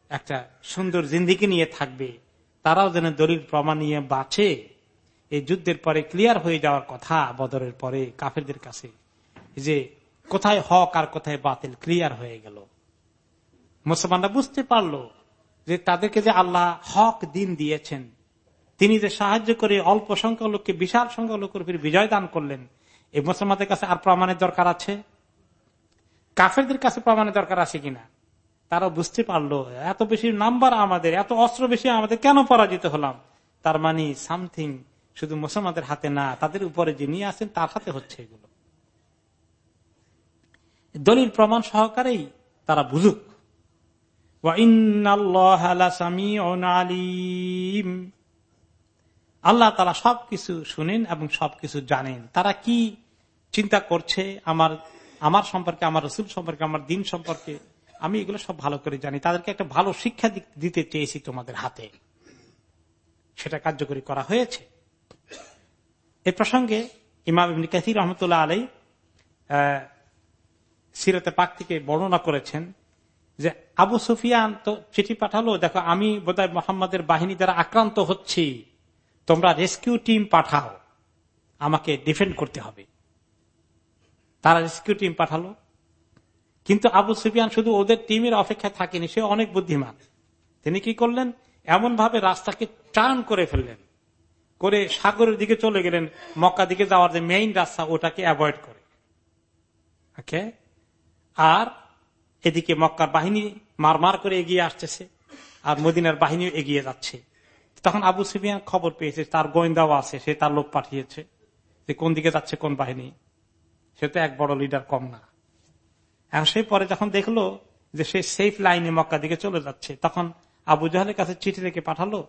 একটা সুন্দর জিন্দিগি নিয়ে থাকবে, তারাও যেন দলিল প্রমাণ নিয়ে বাঁচে, এই যুদ্ধের পরে ক্লিয়ার হয়ে যাওয়ার কথা বদরের পরে কাফেরদের কাছে, যে কোথায় হক আর কোথায় বাতিল ক্লিয়ার হয়ে গেল। মুসলমানরা বুঝতে পারল যে তাদেরকে যে আল্লাহ হক দিন দিয়েছেন তিনি যে সাহায্য করে অল্প সংখ্যক লোককে, বিশাল সংখ্যক লোকের উপর বিজয় দান করলেন, এই মুসলমানদের কাছে আর প্রমাণের দরকার আছে? কাফেরদের কাছে প্রমাণের দরকার আছে কিনা? তারা বুঝতে পারল, এত বেশি নাম্বার আমাদের, এত অস্ত্র বেশি আমাদের, কেন পরাজিত হলাম? তার মানে সামথিং শুধু মুসলমানদের হাতে না, তাদের উপরে যিনি আছেন, তার হাতে হচ্ছে এগুলো। দলিল প্রমাণ সহকারেই তারা বুঝুক। আল্লাহ তারা সবকিছু শুনেন এবং সবকিছু জানেন। তারা কি চিন্তা করছে? আমার আমার সম্পর্কে, আমার রসুল সম্পর্কে, আমার দিন সম্পর্কে আমি এগুলো সব ভালো করে জানি। তাদেরকে একটা ভালো শিক্ষা দিতে চেয়েছি তোমাদের হাতে। সেটা কার্যকরী করা হয়েছে। এ প্রসঙ্গে ইমাম কাসির রহমতুল্লাহ আলাই সিরতে পাক থেকে বর্ণনা করেছেন যে আবু সুফিয়ান তো চিঠি পাঠালো, দেখো, আমি বোধহয় মোহাম্মদের বাহিনী দ্বারা আক্রান্ত হচ্ছি। তোমরা রেস্কিউ টিম পাঠাও। আমাকে ডিফেন্ড করতে হবে। তারা রেস্কিউ টিম পাঠালো। কিন্তু আবু সুফিয়ান শুধু ওদের টিমের অপেক্ষায় থাকেনি, সে অনেক বুদ্ধিমান। তিনি কি করলেন? এমন ভাবে রাস্তাকে টার্ন করে ফেললেন। করে সাগরের দিকে চলে গেলেন মক্কা দিকে যাওয়ার যে মেইন রাস্তা, ওটাকে অ্যাভয়েড করে। ওকে? আর এদিকে মক্কার বাহিনী মারমার করে এগিয়ে আসতেছে, আর মদিনার বাহিনীও এগিয়ে যাচ্ছে। তখন আবু সুফিয়ান খবর পেয়েছে তার গোয়েন্দাও আছে, সে তার লোক পাঠিয়েছে যে কোন দিকে যাচ্ছে, কোন বাহিনী। সে তো এক বড় লিডার কম না। এখন সে পরে যখন দেখল যে সে সেফ লাইনে মক্কা দিকে চলে যাচ্ছে, তখন আবু জাহালের কাছে চিঠি রেখে পাঠালো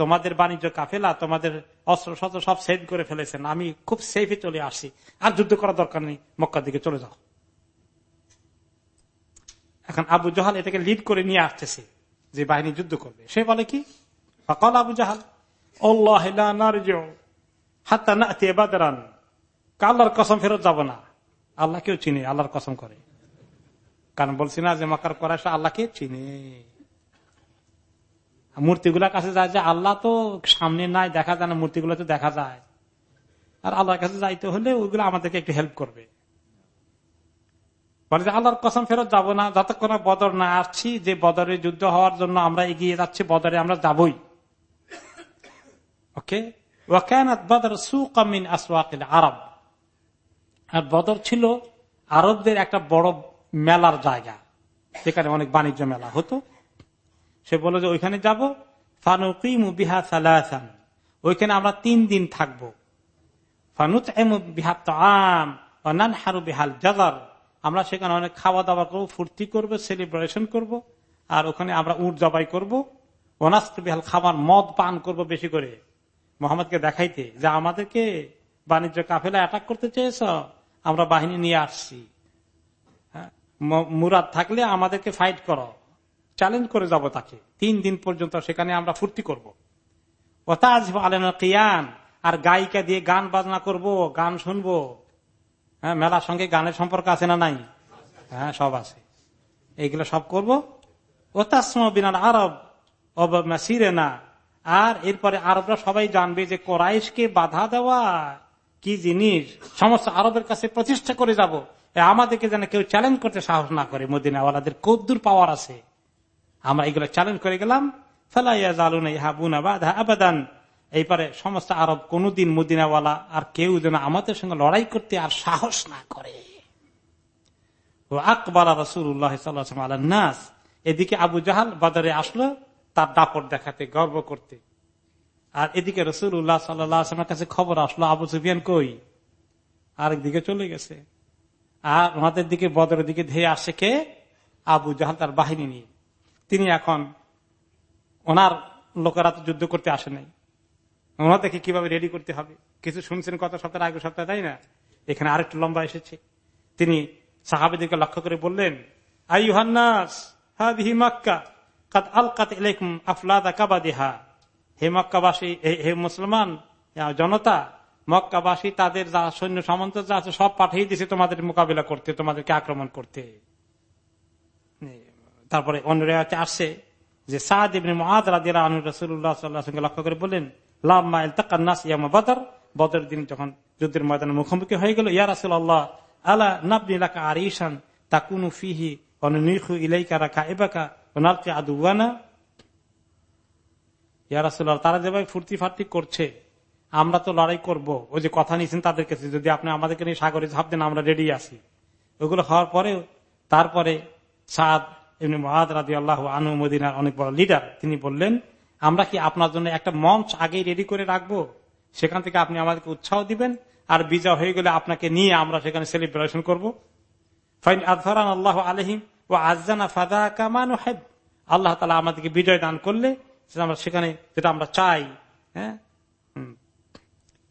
তোমাদের বাণিজ্য কাফেলা, তোমাদের অস্ত্র শস্ত্র সব সেভ করে ফেলেছেন, আমি খুব সেফে চলে আসি, আর যুদ্ধ করার দরকার নেই, মক্কার দিকে চলে যাও। এখন আবু জাহাল এটাকে লিড করে নিয়ে আসতেছে যে বাহিনী যুদ্ধ করবে। সে বলে কি? কল আবু জাহাল কসম ফেরত যাব না। চিনে, আল্লাহর কসম করে। কারণ বলছি না যে মকার করা আল্লাহকে চিনে। মূর্তিগুলার কাছে যায় যে আল্লাহ তো সামনে নাই, দেখা যায় না, মূর্তিগুলো তো দেখা যায়। আর আল্লাহর কাছে যাইতে হলে ওইগুলো আমাদেরকে একটু হেল্প করবে। বলে যে আল্লাহর কসম ফেরত যাব না, যতক্ষণ বদর না আসছি, যে বদরে যুদ্ধ হওয়ার জন্য আমরা এগিয়ে যাচ্ছি, বদরে আমরা যাবই। ওকে বদর সুকামিন আসওয়াকিল আরব। আর বদর ছিল আরবদের একটা বড় মেলার জায়গা, যেখানে অনেক বাণিজ্য মেলা হতো। সে বলল যে ওইখানে যাব, ফানুকিমু বিহা সালাসান। ওইখানে আমরা তিন দিন থাকব। ফানুত বিহা আম নান হারু বিহাল জাজার। আমরা সেখানে অনেক খাওয়া দাওয়া করব ফুর্তি করব সেলিব্রেশন করব আর ওখানে আমরা উঠ জবাই করব। অনাস্ত বিহাল খাবার মদ পান করব বেশি করে। মোহাম্মদকে দেখাইতে যে আমাদেরকে বাণিজ্য কাফেলা অ্যাটাক করতে চেয়েছ আমরা বাহিনী নিয়ে আসছি। হ্যাঁ, মুরাদ থাকলে আমাদেরকে ফাইট করো। চ্যালেঞ্জ করে যাব তাকে। তিন দিন পর্যন্ত সেখানে আমরা ফুর্তি করব। করব ওতাজ আলেন আর গায়িকা দিয়ে গান বাজনা করব গান শুনব। হ্যাঁ মেলার সঙ্গে গানের সম্পর্ক আছে না নাই? হ্যাঁ সব আছে। এইগুলো সব করব। ওতাসমা বিনার আরব না। আর এরপরে আরবরা সবাই জানবে যে কোরাইশকে বাধা দেওয়া কি জিনিস? সমস্ত আরবের কাছে প্রতিষ্ঠা করে যাব। আমাদেরকে যেন কেউ চ্যালেঞ্জ করতে সাহস না করে। মদিনাওয়ালাদের কদ্দুর পাওয়ার আছে। আমরা এগুলো চ্যালেঞ্জ করে গেলাম। আবাদান। এইবারে সমস্ত আরব কোনদিন মদিনাওয়ালা আর কেউ যেন আমাদের সঙ্গে লড়াই করতে আর সাহস না করে। ও আকবর রসুল্লাহ নাস। এদিকে আবু জাহাল বাজারে আসলো, তার দাপট দেখাতে, গর্ব করতে। আর এদিকে রসুল উল্লাহ সাল্লামের কাছে খবর আসলো, আবু সুফিয়ান কই? আরেকদিকে চলে গেছে। আর ওনাদের দিকে, বদরের দিকে ধেয়ে আসে কে? আবু জাহাল, তার বাহিনী নিয়ে। তিনি এখন ওনার লোকেরা তো যুদ্ধ করতে আসে নাই। দেখে কীভাবে রেডি করতে হবে। কিছু শুনছেন কত সপ্তাহ আগে সপ্তাহে, তাই না? এখানে আরেকটু লম্বা এসেছে। তিনি সাহাবিদেরকে লক্ষ্য করে বললেন জনতা, মক্কাবাসী তাদের যা সৈন্য সামন্ত যা আছে সব পাঠিয়ে দিছে তোমাদের মোকাবিলা করতে, তোমাদেরকে আক্রমণ করতে। তারপরে অন্যরা আসছে যে সাদ ইবনে মহাদ আনু রসুল্লাহ সাল্লাহকে লক্ষ্য করে বললেন লাম্মা ইলতাকান্নাস ইয়ামা বদর। বদর দিন যখন যুদ্ধের ময়দানে মুখোমুখি হয়ে গেল, ইয়া রাসুল আল্লাহ আলা নাবনি লাকা আর ইসান তাকুনু ফিহি অনুনিখু ইলাইকা রাখা এবাকা ওনালকে আদুয়ানা ইয়ারাসুল্লাহ তারা যেভাবে ফুর্তি ফার্তি করছে, আমরা তো লড়াই করব। ওই যে কথা নিয়েছেন তাদের কাছে, যদি আপনি আমাদেরকে নিয়ে সাগরে ঝাঁপ দেন, আমরা রেডি আছি। ওগুলো হওয়ার পরে তারপরে সাদ এমনি মহাদ রাজি আল্লাহ আনু মদিনার অনেক বড় লিডার তিনি বললেন আমরা কি আপনার জন্য একটা মঞ্চ আগেই রেডি করে রাখব? সেখান থেকে আপনি আমাদেরকে উৎসাহ দিবেন, আর বিজয় হয়ে গেলে আপনাকে নিয়ে আমরা সেখানে সেলিব্রেশন করব। ফাইন আল্লাহ আলহিম ও আজানা ফাদা কামান হেব আল্লাহ তালা আমাদেরকে বিজয় দান করলে সেটা আমরা সেখানে যেটা আমরা চাই হ্যাঁ?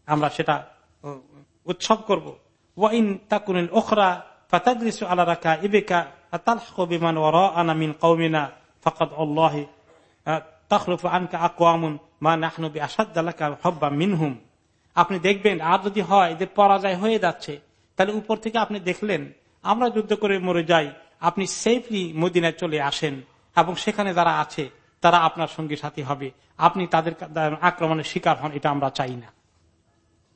আমরা সেটা উৎসব করব। ওয়াইন তাকুনিল ওখরা ফাতাদরিসু আলা রাখা ইবেকা আল্লাহ। তখরুফ আনকা আকোয়ামুন মা নাহনবি আসাদ্দালাকা হব্বা মিনহুম। আপনি দেখবেন, আর যদি হয় যে পরাজয় হয়ে যাচ্ছে, তাহলে উপর থেকে আপনি দেখলেন, আমরা যুদ্ধ করে মরে যাই, আপনি সেফলি মদিনায় চলে আসেন, এবং সেখানে যারা আছে, তারা আপনার সঙ্গী সাথী হবে। আপনি তাদের আক্রমণের শিকার হন, এটা আমরা চাই না।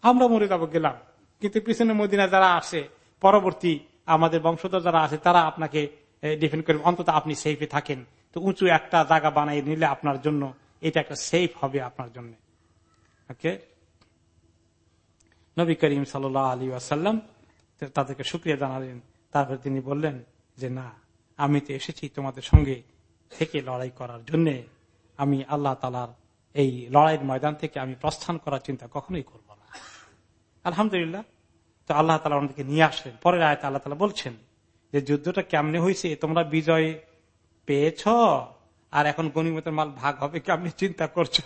আমরা মরে যাব, গেলাম। কিন্তু পিছনে মদিনা যারা আসে পরবর্তী আমাদের বংশধর যারা আছে, তারা আপনাকে ডিফেন্ড করে অন্তত আপনি সেফে থাকেন। তো উঁচু একটা জায়গা বানাই নিলে আপনার জন্য এটা একটা সেফ হবে আপনার জন্য। ওকে নবী করিম সাল আলী আসাল্লাম তাদেরকে সুক্রিয়া জানালেন। তারপরে তিনি বললেন যে, না, আমি তো এসেছি তোমাদের সঙ্গে থেকে লড়াই করার জন্য। আমি আল্লাহ তালার এই লড়াইয়ের ময়দান থেকে আমি প্রস্থান করার চিন্তা কখনোই করব না। আলহামদুলিল্লাহ। তো আল্লাহ তালা আমাদেরকে নিয়ে আসলেন। পরের আয়তে আল্লাহ তালা বলছেন যে, যুদ্ধটা কেমনে হয়েছে তোমরা বিজয় পেয়েছ? আর এখন গণিমতের মাল ভাগ হবে, কেমনি চিন্তা করছ?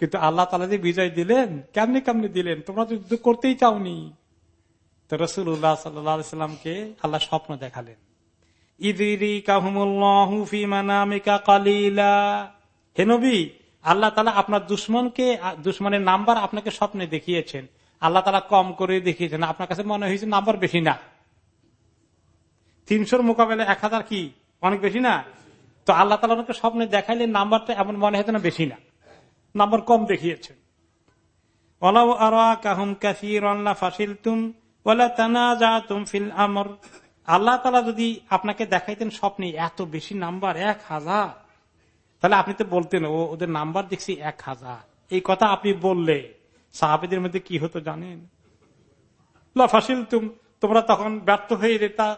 কিন্তু আল্লাহ তালা যে বিজয় দিলেন, কেমনি কেমনি দিলেন? তোমরা যুদ্ধ করতেই চাওনি। তো রসুল্লাহ সাল্লামকে আল্লাহ স্বপ্ন দেখালেন। হেনবি আল্লাহ তালা আপনার দুশ্মনকে, দুশ্মনের নাম্বার আপনাকে স্বপ্নে দেখিয়েছেন। আল্লাহ তালা কম করে দেখিয়েছেন। আপনার কাছে মনে হয়েছে নাম্বার বেশি না। তিনশোর মোকাবেলা এক হাজার কি? অনেক বেশি না? তো আল্লাহ তালা ওনাকে স্বপ্নে দেখাইলে নাম্বারটা এমন মনে হতো না, বেশি না। নাম্বার কম দেখিয়েছেন। আল্লাহ তালা যদি আপনাকে দেখাইতেন স্বপ্নে এত বেশি নাম্বার, এক হাজার। তাহলে আপনি তো বলতেন, ও, ওদের নাম্বার দেখছি এক হাজার। এই কথা আপনি বললে, সাহাবিদের মধ্যে কি হতো জানেন? লাফাসিল তুম তোমরা তখন ব্যর্থ হয়ে যেতা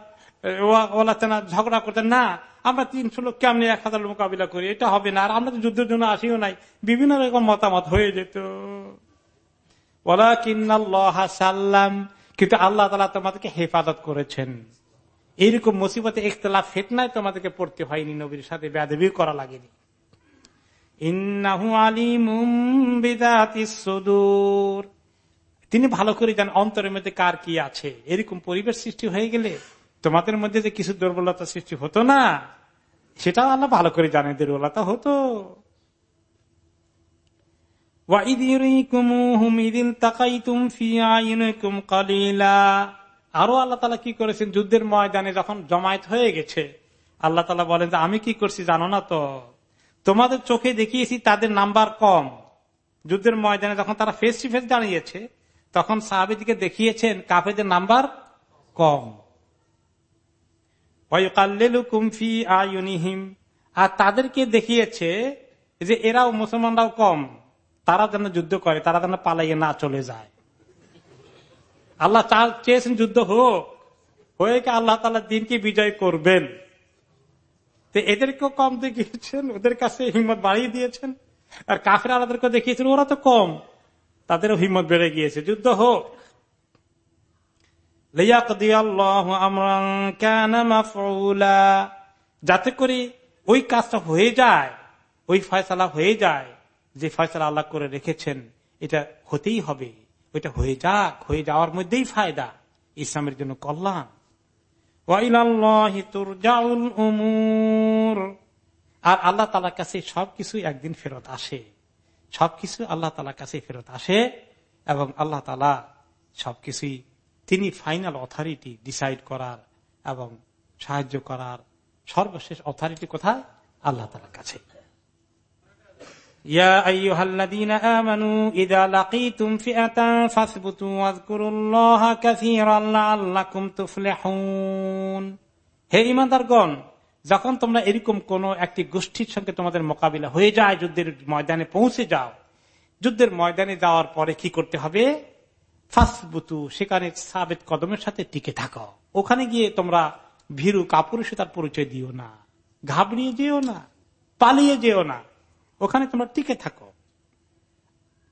ওলা তেনা, ঝগড়া করতেন। না আমরা তিনশো লোক কেমনি এক হাজার মোকাবিলা করি, এটা হবে না। আর আমরা তো যুদ্ধের জন্য আসিও নাই। বিভিন্ন রকম মতামত হয়ে যেত। ওলা কিন্তু আল্লাহ তালা তোমাদেরকে হেফাজত করেছেন। এইরকম মুসিবতে একতলা ফেতনায় তোমাদেরকে পড়তে হয়নি, নবীর সাথে ব্যাধবি করা লাগেনি। তিনি ভালো করে যান অন্তরের মধ্যে কার কি আছে। এরকম পরিবেশ সৃষ্টি হয়ে গেলে তোমাদের মধ্যে যে কিছু দুর্বলতা সৃষ্টি হতো না সেটা আল্লাহ ভালো করে জানে, দুর্বলতা হতো। আরও আল্লাহ তালা কি করেছেন? যুদ্ধের ময়দানে যখন জমায়েত হয়ে গেছে, আল্লাহ তালা বলেন যে, আমি কি করছি জানো না তো? তোমাদের চোখে দেখিয়েছি তাদের নাম্বার কম। যুদ্ধের ময়দানে যখন তারা ফেস টু ফেস দাঁড়িয়েছে, তখন সাহাবিদিকে দেখিয়েছেন কাফেদের নাম্বার কম। আর তাদেরকে দেখিয়েছে যে এরাও মুসলমানরাও কম তারা যেন যুদ্ধ করে, তারা যেন পালাইয়ে না চলে যায়। আল্লাহ চেয়েছেন যুদ্ধ হোক, হয়ে আল্লাহ তালা দিনকে বিজয় করবেন। এদেরকেও কম দেখিয়েছেন, ওদের কাছে হিম্মত বাড়িয়ে দিয়েছেন। আর কাফের আলাদাকে দেখিয়েছেন, ওরা তো কম, তাদেরও হিম্মত বেড়ে গিয়েছে। যুদ্ধ হোক। যাতে করে ওই কাজটা হয়ে যায়, ওই ফয়সালা হয়ে যায়, যে ফয়সালা আল্লাহ করে রেখেছেন, এটা হতেই হবে। ওইটা হয়ে যাক, হয়ে যাওয়ার মধ্যেই ফায়দা। ইসলামের জন্য কল্যাণ। আর আল্লাহ তালার কাছে সবকিছু একদিন ফেরত আসে। সবকিছু আল্লাহ তালার কাছে ফেরত আসে এবং আল্লাহ তালা সবকিছুই তিনি ফাইনাল অথরিটি ডিসাইড করার এবং সাহায্য করার সর্বশেষ অথরিটি কোথায়? আল্লাহ তালার কাছে। হে যখন তোমরা এরকম কোন একটি গোষ্ঠীর সঙ্গে তোমাদের মোকাবিলা হয়ে যায়, যুদ্ধের ময়দানে পৌঁছে যাও, যুদ্ধের ময়দানে যাওয়ার পরে কি করতে হবে? ফাসবুতু সেখানে সাবেদ কদমের সাথে টিকে থাকো। ওখানে গিয়ে তোমরা ভীরু কাপুরুষতার পরিচয় দিও না, ঘাবড়িয়ে যেও না, পালিয়ে যেও না। ওখানে তোমরা টিকে থাকো।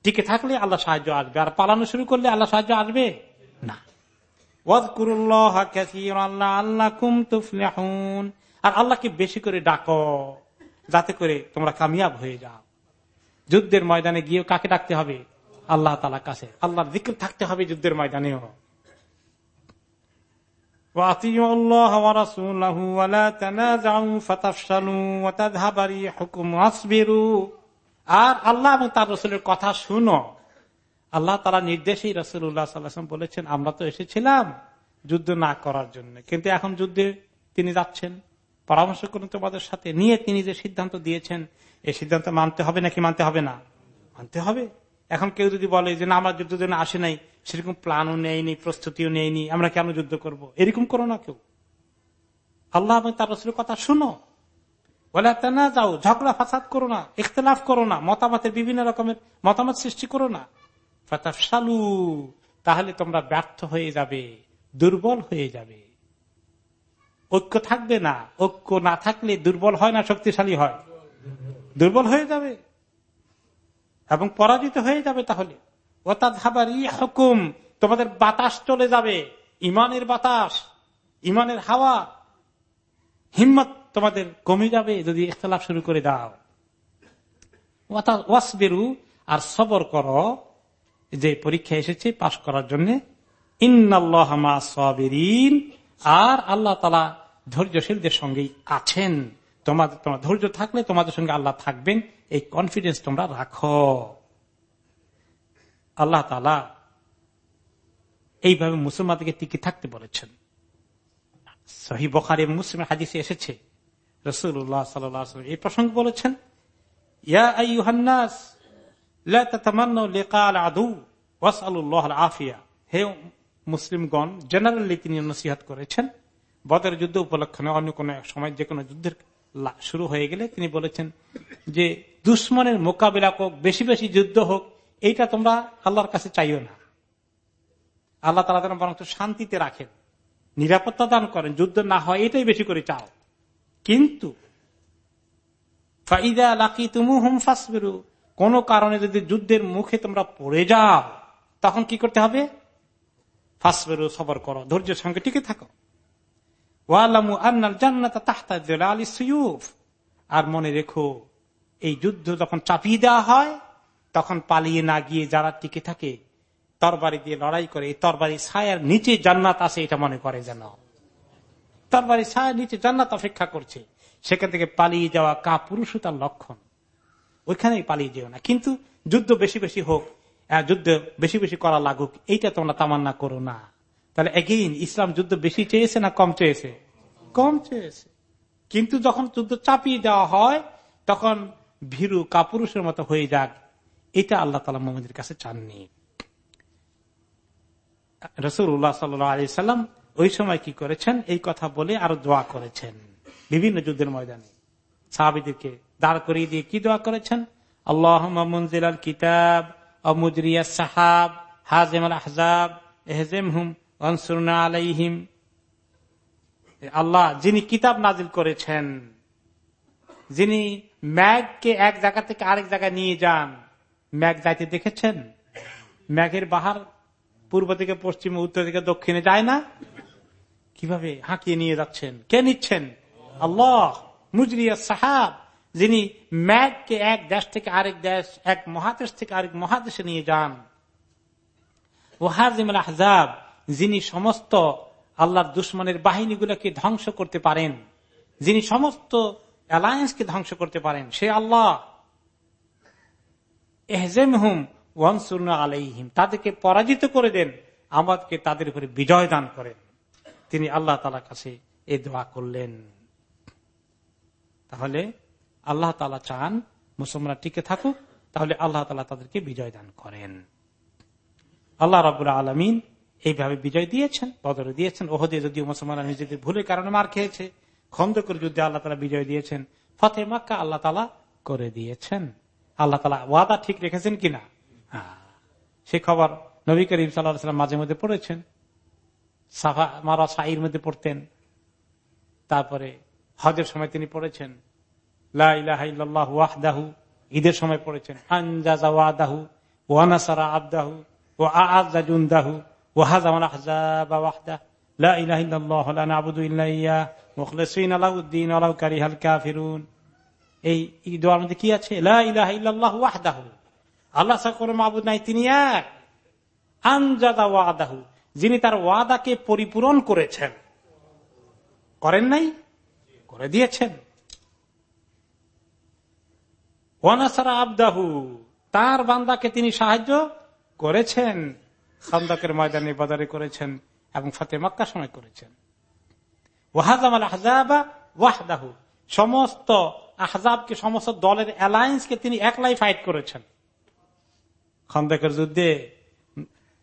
টিকে থাকলে আল্লাহ সাহায্য আসবে। আর পালানো শুরু করলে আল্লাহ সাহায্য আসবে? না। আর আল্লাহকে বেশি করে ডাকো, যাতে করে তোমরা কামিয়াব হয়ে যাও। যুদ্ধের ময়দানে গিয়ে কাকে ডাকতে হবে? আল্লাহ তালা কাছে। আল্লাহর দিকে থাকতে হবে যুদ্ধের ময়দানেও। আর আল্লাহ এবং তার রসুলের কথা শুনো। আল্লাহ তারা নির্দেশেই রসুল্লাহ বলেছেন, আমরা তো এসেছিলাম যুদ্ধ না করার জন্য। কিন্তু এখন যুদ্ধে তিনি যাচ্ছেন। পরামর্শ করুন তোমাদের সাথে। নিয়ে তিনি যে সিদ্ধান্ত দিয়েছেন, এই সিদ্ধান্ত মানতে হবে নাকি মানতে হবে না? মানতে হবে। এখন কেউ যদি বলে যে না, আমরা যুদ্ধ জন্য আসে নাই, সেরকম প্ল্যানও নেয়নি, প্রস্তুতিও নেয়নি, আমরা কেন যুদ্ধ করব? এরকম করো না কেউ। আল্লাহ এবং তার রসুলের কথা শুনো। বলে না যাও ঝগড়া, ফাসাদ করো না, ইখতলাফ করো না, মতামতের বিভিন্ন রকমের মতামত সৃষ্টি করো না। সালু তাহলে তোমরা ব্যর্থ হয়ে যাবে, দুর্বল হয়ে যাবে। ঐক্য থাকবে না, ঐক্য না থাকলে দুর্বল হয় না, শক্তিশালী হয়। দুর্বল হয়ে যাবে। এবং পরাজিত হয়ে যাবে তাহলে। ওতা ধাবার ই হুকুম তোমাদের বাতাস চলে যাবে, ইমানের বাতাস, ইমানের হাওয়া। হিম্মত তোমাদের কমে যাবে যদি ইখতলাফ শুরু করে দাও। ওয়াসবেরু, আর সবর কর, যে পরীক্ষা এসেছে পাশ করার জন্য। ইন্নাল্লাহমা সবেরিন, আর আল্লাহ তালা ধৈর্যশীলদের সঙ্গেই আছেন। তোমাদের তোমার ধৈর্য থাকলে তোমাদের সঙ্গে আল্লাহ থাকবেন। এই কনফিডেন্স তোমরা রাখো। আল্লাহ তালা এইভাবে মুসলমানদেরকে টিকে থাকতে বলেছেন। সহি বখার এবং মুসলিমের হাদিসে এসেছে। রসুল্লাহ সাল্লাম এই প্রসঙ্গ বলেছেন হে মুসলিমগণ জেনারেলি তিনি নসিহাত করেছেন বদের যুদ্ধ উপলক্ষে অন্য কোন সময় যে কোনো যুদ্ধের শুরু হয়ে গেলে তিনি বলেছেন যে দুশ্মনের মোকাবিলা হোক বেশি বেশি যুদ্ধ হোক, এইটা তোমরা আল্লাহর কাছে চাইও না। আল্লাহ তালা যেন বরং শান্তিতে রাখেন, নিরাপত্তা দান করেন, যুদ্ধ না হয় এটাই বেশি করে চাও। কিন্তু ফাইদা তুমু কোন কারণে যদি যুদ্ধের মুখে তোমরা পড়ে যাও, তখন কি করতে হবে? ফাসবেরু, সবর করো, ধৈর্যের সঙ্গে টিকে থাকো। ওয়ালামু জান্নাত আর মনে রেখো, এই যুদ্ধ যখন চাপিয়ে দেওয়া হয়, তখন পালিয়ে না গিয়ে যারা টিকে থাকে, তরবারি দিয়ে লড়াই করে, এই তরবারি ছায়ার নিচে জান্নাত আছে এটা মনে করে যেন। তরবারি ছায়ার নিচে জান্নাত অপেক্ষা করছে। সেখান থেকে পালিয়ে যাওয়া কা পুরুষতার লক্ষণ। ওইখানেই পালিয়ে যেও না। কিন্তু যুদ্ধ বেশি বেশি হোক যুদ্ধ বেশি বেশি করা লাগুক, এইটা তোমরা তামান্না করো না। তাহলে এগেইন ইসলাম যুদ্ধ বেশি চেয়েছে না কম চেয়েছে? কম চেয়েছে। কিন্তু যখন যুদ্ধ চাপিয়ে দেওয়া হয়, তখন ভীরু কাপুরুষের মতো হয়ে যাক। এটা আল্লাহ তালা মোহাম্মদের কাছে চাননি। রসুল্লাহ সাল্লাম ওই সময় কি করেছেন? এই কথা বলে আরও দোয়া করেছেন। বিভিন্ন যুদ্ধের ময়দানে। সাহাবিদেরকে দাঁড় করিয়ে দিয়ে কি দোয়া করেছেন? আল্লাহ কিতাব অমুজরিয়া সাহাব হাজেম আল আহজাব এহজেম হুম আলাইহিম। আল্লাহ, যিনি কিতাব নাজিল করেছেন, যিনি ম্যাগকে এক জায়গা থেকে আরেক জায়গায় নিয়ে যান, ম্যাগ যাইতে দেখেছেন? ম্যাগের বাহার পূর্ব থেকে পশ্চিমে, উত্তর থেকে দক্ষিণে যায় না? কীভাবে হাঁকিয়ে নিয়ে যাচ্ছেন? কে নিচ্ছেন? আল্লাহ, মুজরিয়া সাহাব, যিনি ম্যাগকে এক দেশ থেকে আরেক দেশ, এক মহাদেশ থেকে আরেক মহাদেশে নিয়ে যান। ওহাজিম আহজাব যিনি সমস্ত আল্লাহর দুশ্মনের বাহিনীগুলোকে ধ্বংস করতে পারেন, যিনি সমস্ত অ্যালায়েন্সকে ধ্বংস করতে পারেন, সে আল্লাহ। এহজেম হুম আলাইহিম, তাদেরকে পরাজিত করে দেন আমাদেরকে তাদের উপরে বিজয় দান করেন। তিনি আল্লাহ তালার কাছে এ দোয়া করলেন। তাহলে আল্লাহ তালা চান মুসলমানরা টিকে থাকুক, তাহলে আল্লাহ তালা তাদেরকে বিজয় দান করেন। আল্লাহ রাবুল আলমিন এইভাবে বিজয় দিয়েছেন, বদরে দিয়েছেন। ওহদে যদিও মুসলমানরা নিজেদের ভুলের কারণে মার খেয়েছে খন্দকের যুদ্ধে আল্লাহ তালা বিজয় দিয়েছেন। ফতে মাক্কা আল্লাহ তালা করে দিয়েছেন। আল্লাহ তালা ওয়াদা ঠিক রেখেছেন কিনা। সে খবর নবী করিম সাল্লাম মাঝে মধ্যে পড়েছেন। সাফা মারা সাইর মধ্যে পড়তেন। তারপরে হজের সময় তিনি পড়েছেন। ঈদের সময় পড়েছেন। আনজাজা ওয়াদাহু ওয়ানাসারা আবদাহু ও কি আছে? আল্লাহ নাই, তিনি এক। যিনি তার ওয়াদাকে পরিপূরণ করেছেন। করেন নাই? করে দিয়েছেন। ওয়ানাসারা আবদাহু। তার বান্দাকে তিনি সাহায্য করেছেন। খান্দাকের ময়দানে বাজারে করেছেন এবং ফাতে মক্কা সময় করেছেন। ওয়াহাজাম আল আহজাবা ওয়াহদাহু। সমস্ত আহজাবকে, সমস্ত দলের অ্যালায়েন্সকে তিনি একলাই ফাইট করেছেন। খন্দাকের যুদ্ধে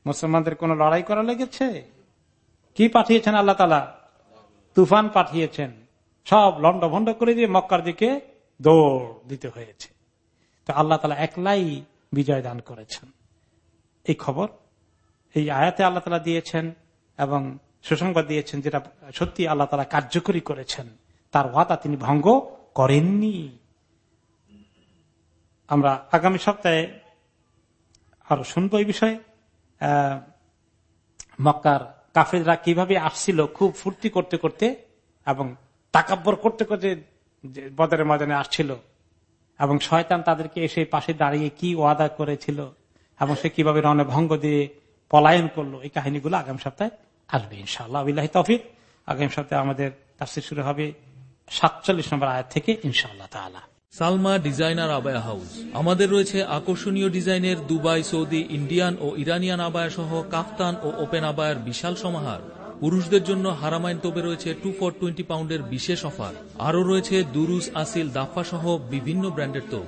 মুসলমানদের কোন লড়াই করা লেগেছে? কি পাঠিয়েছেন আল্লাহ তালা তুফান পাঠিয়েছেন। সব লন্ড ভন্ড করে দিয়ে মক্কার দিকে দৌড় দিতে হয়েছে। তো আল্লাহ তালা একলাই বিজয় দান করেছেন। এই খবর এই আয়াতে আল্লাহ তালা দিয়েছেন এবং সুসংবাদ দিয়েছেন যেটা সত্যি আল্লাহ তালা কার্যকরী করেছেন। তার ওয়াদা তিনি ভঙ্গ করেননি। আমরা আগামী সপ্তাহে আরও শুনব এই বিষয়ে। মক্কার কাফেররা কীভাবে আসছিল, খুব ফুর্তি করতে করতে এবং তাকাব্বর করতে করতে বদরের ময়দানে আসছিল এবং শয়তান তাদেরকে এসে পাশে দাঁড়িয়ে কি ওয়াদা করেছিল এবং সে কীভাবে রণে ভঙ্গ দিয়ে পলায়ন করল এই কাহিনীগুলো আগামী সপ্তাহে আসবে, ইনশাআল্লাহ। তফিক। আগামী সপ্তাহে আমাদের তাফসির শুরু হবে সাতচল্লিশ নম্বর আয়াত থেকে, ইনশাআল্লাহ তালা সালমা ডিজাইনার আবায়া হাউস। আমাদের রয়েছে আকর্ষণীয় ডিজাইনের দুবাই, সৌদি, ইন্ডিয়ান ও ইরানিয়ান আবায়া সহ কাফতান ও ওপেন আবায়ের বিশাল সমাহার। পুরুষদের জন্য হারামাইন তোপে রয়েছে টু ফর টোয়েন্টি পাউন্ডের বিশেষ অফার। আরও রয়েছে দুরুজ, আসিল দাফা সহ বিভিন্ন ব্র্যান্ডের তোপ।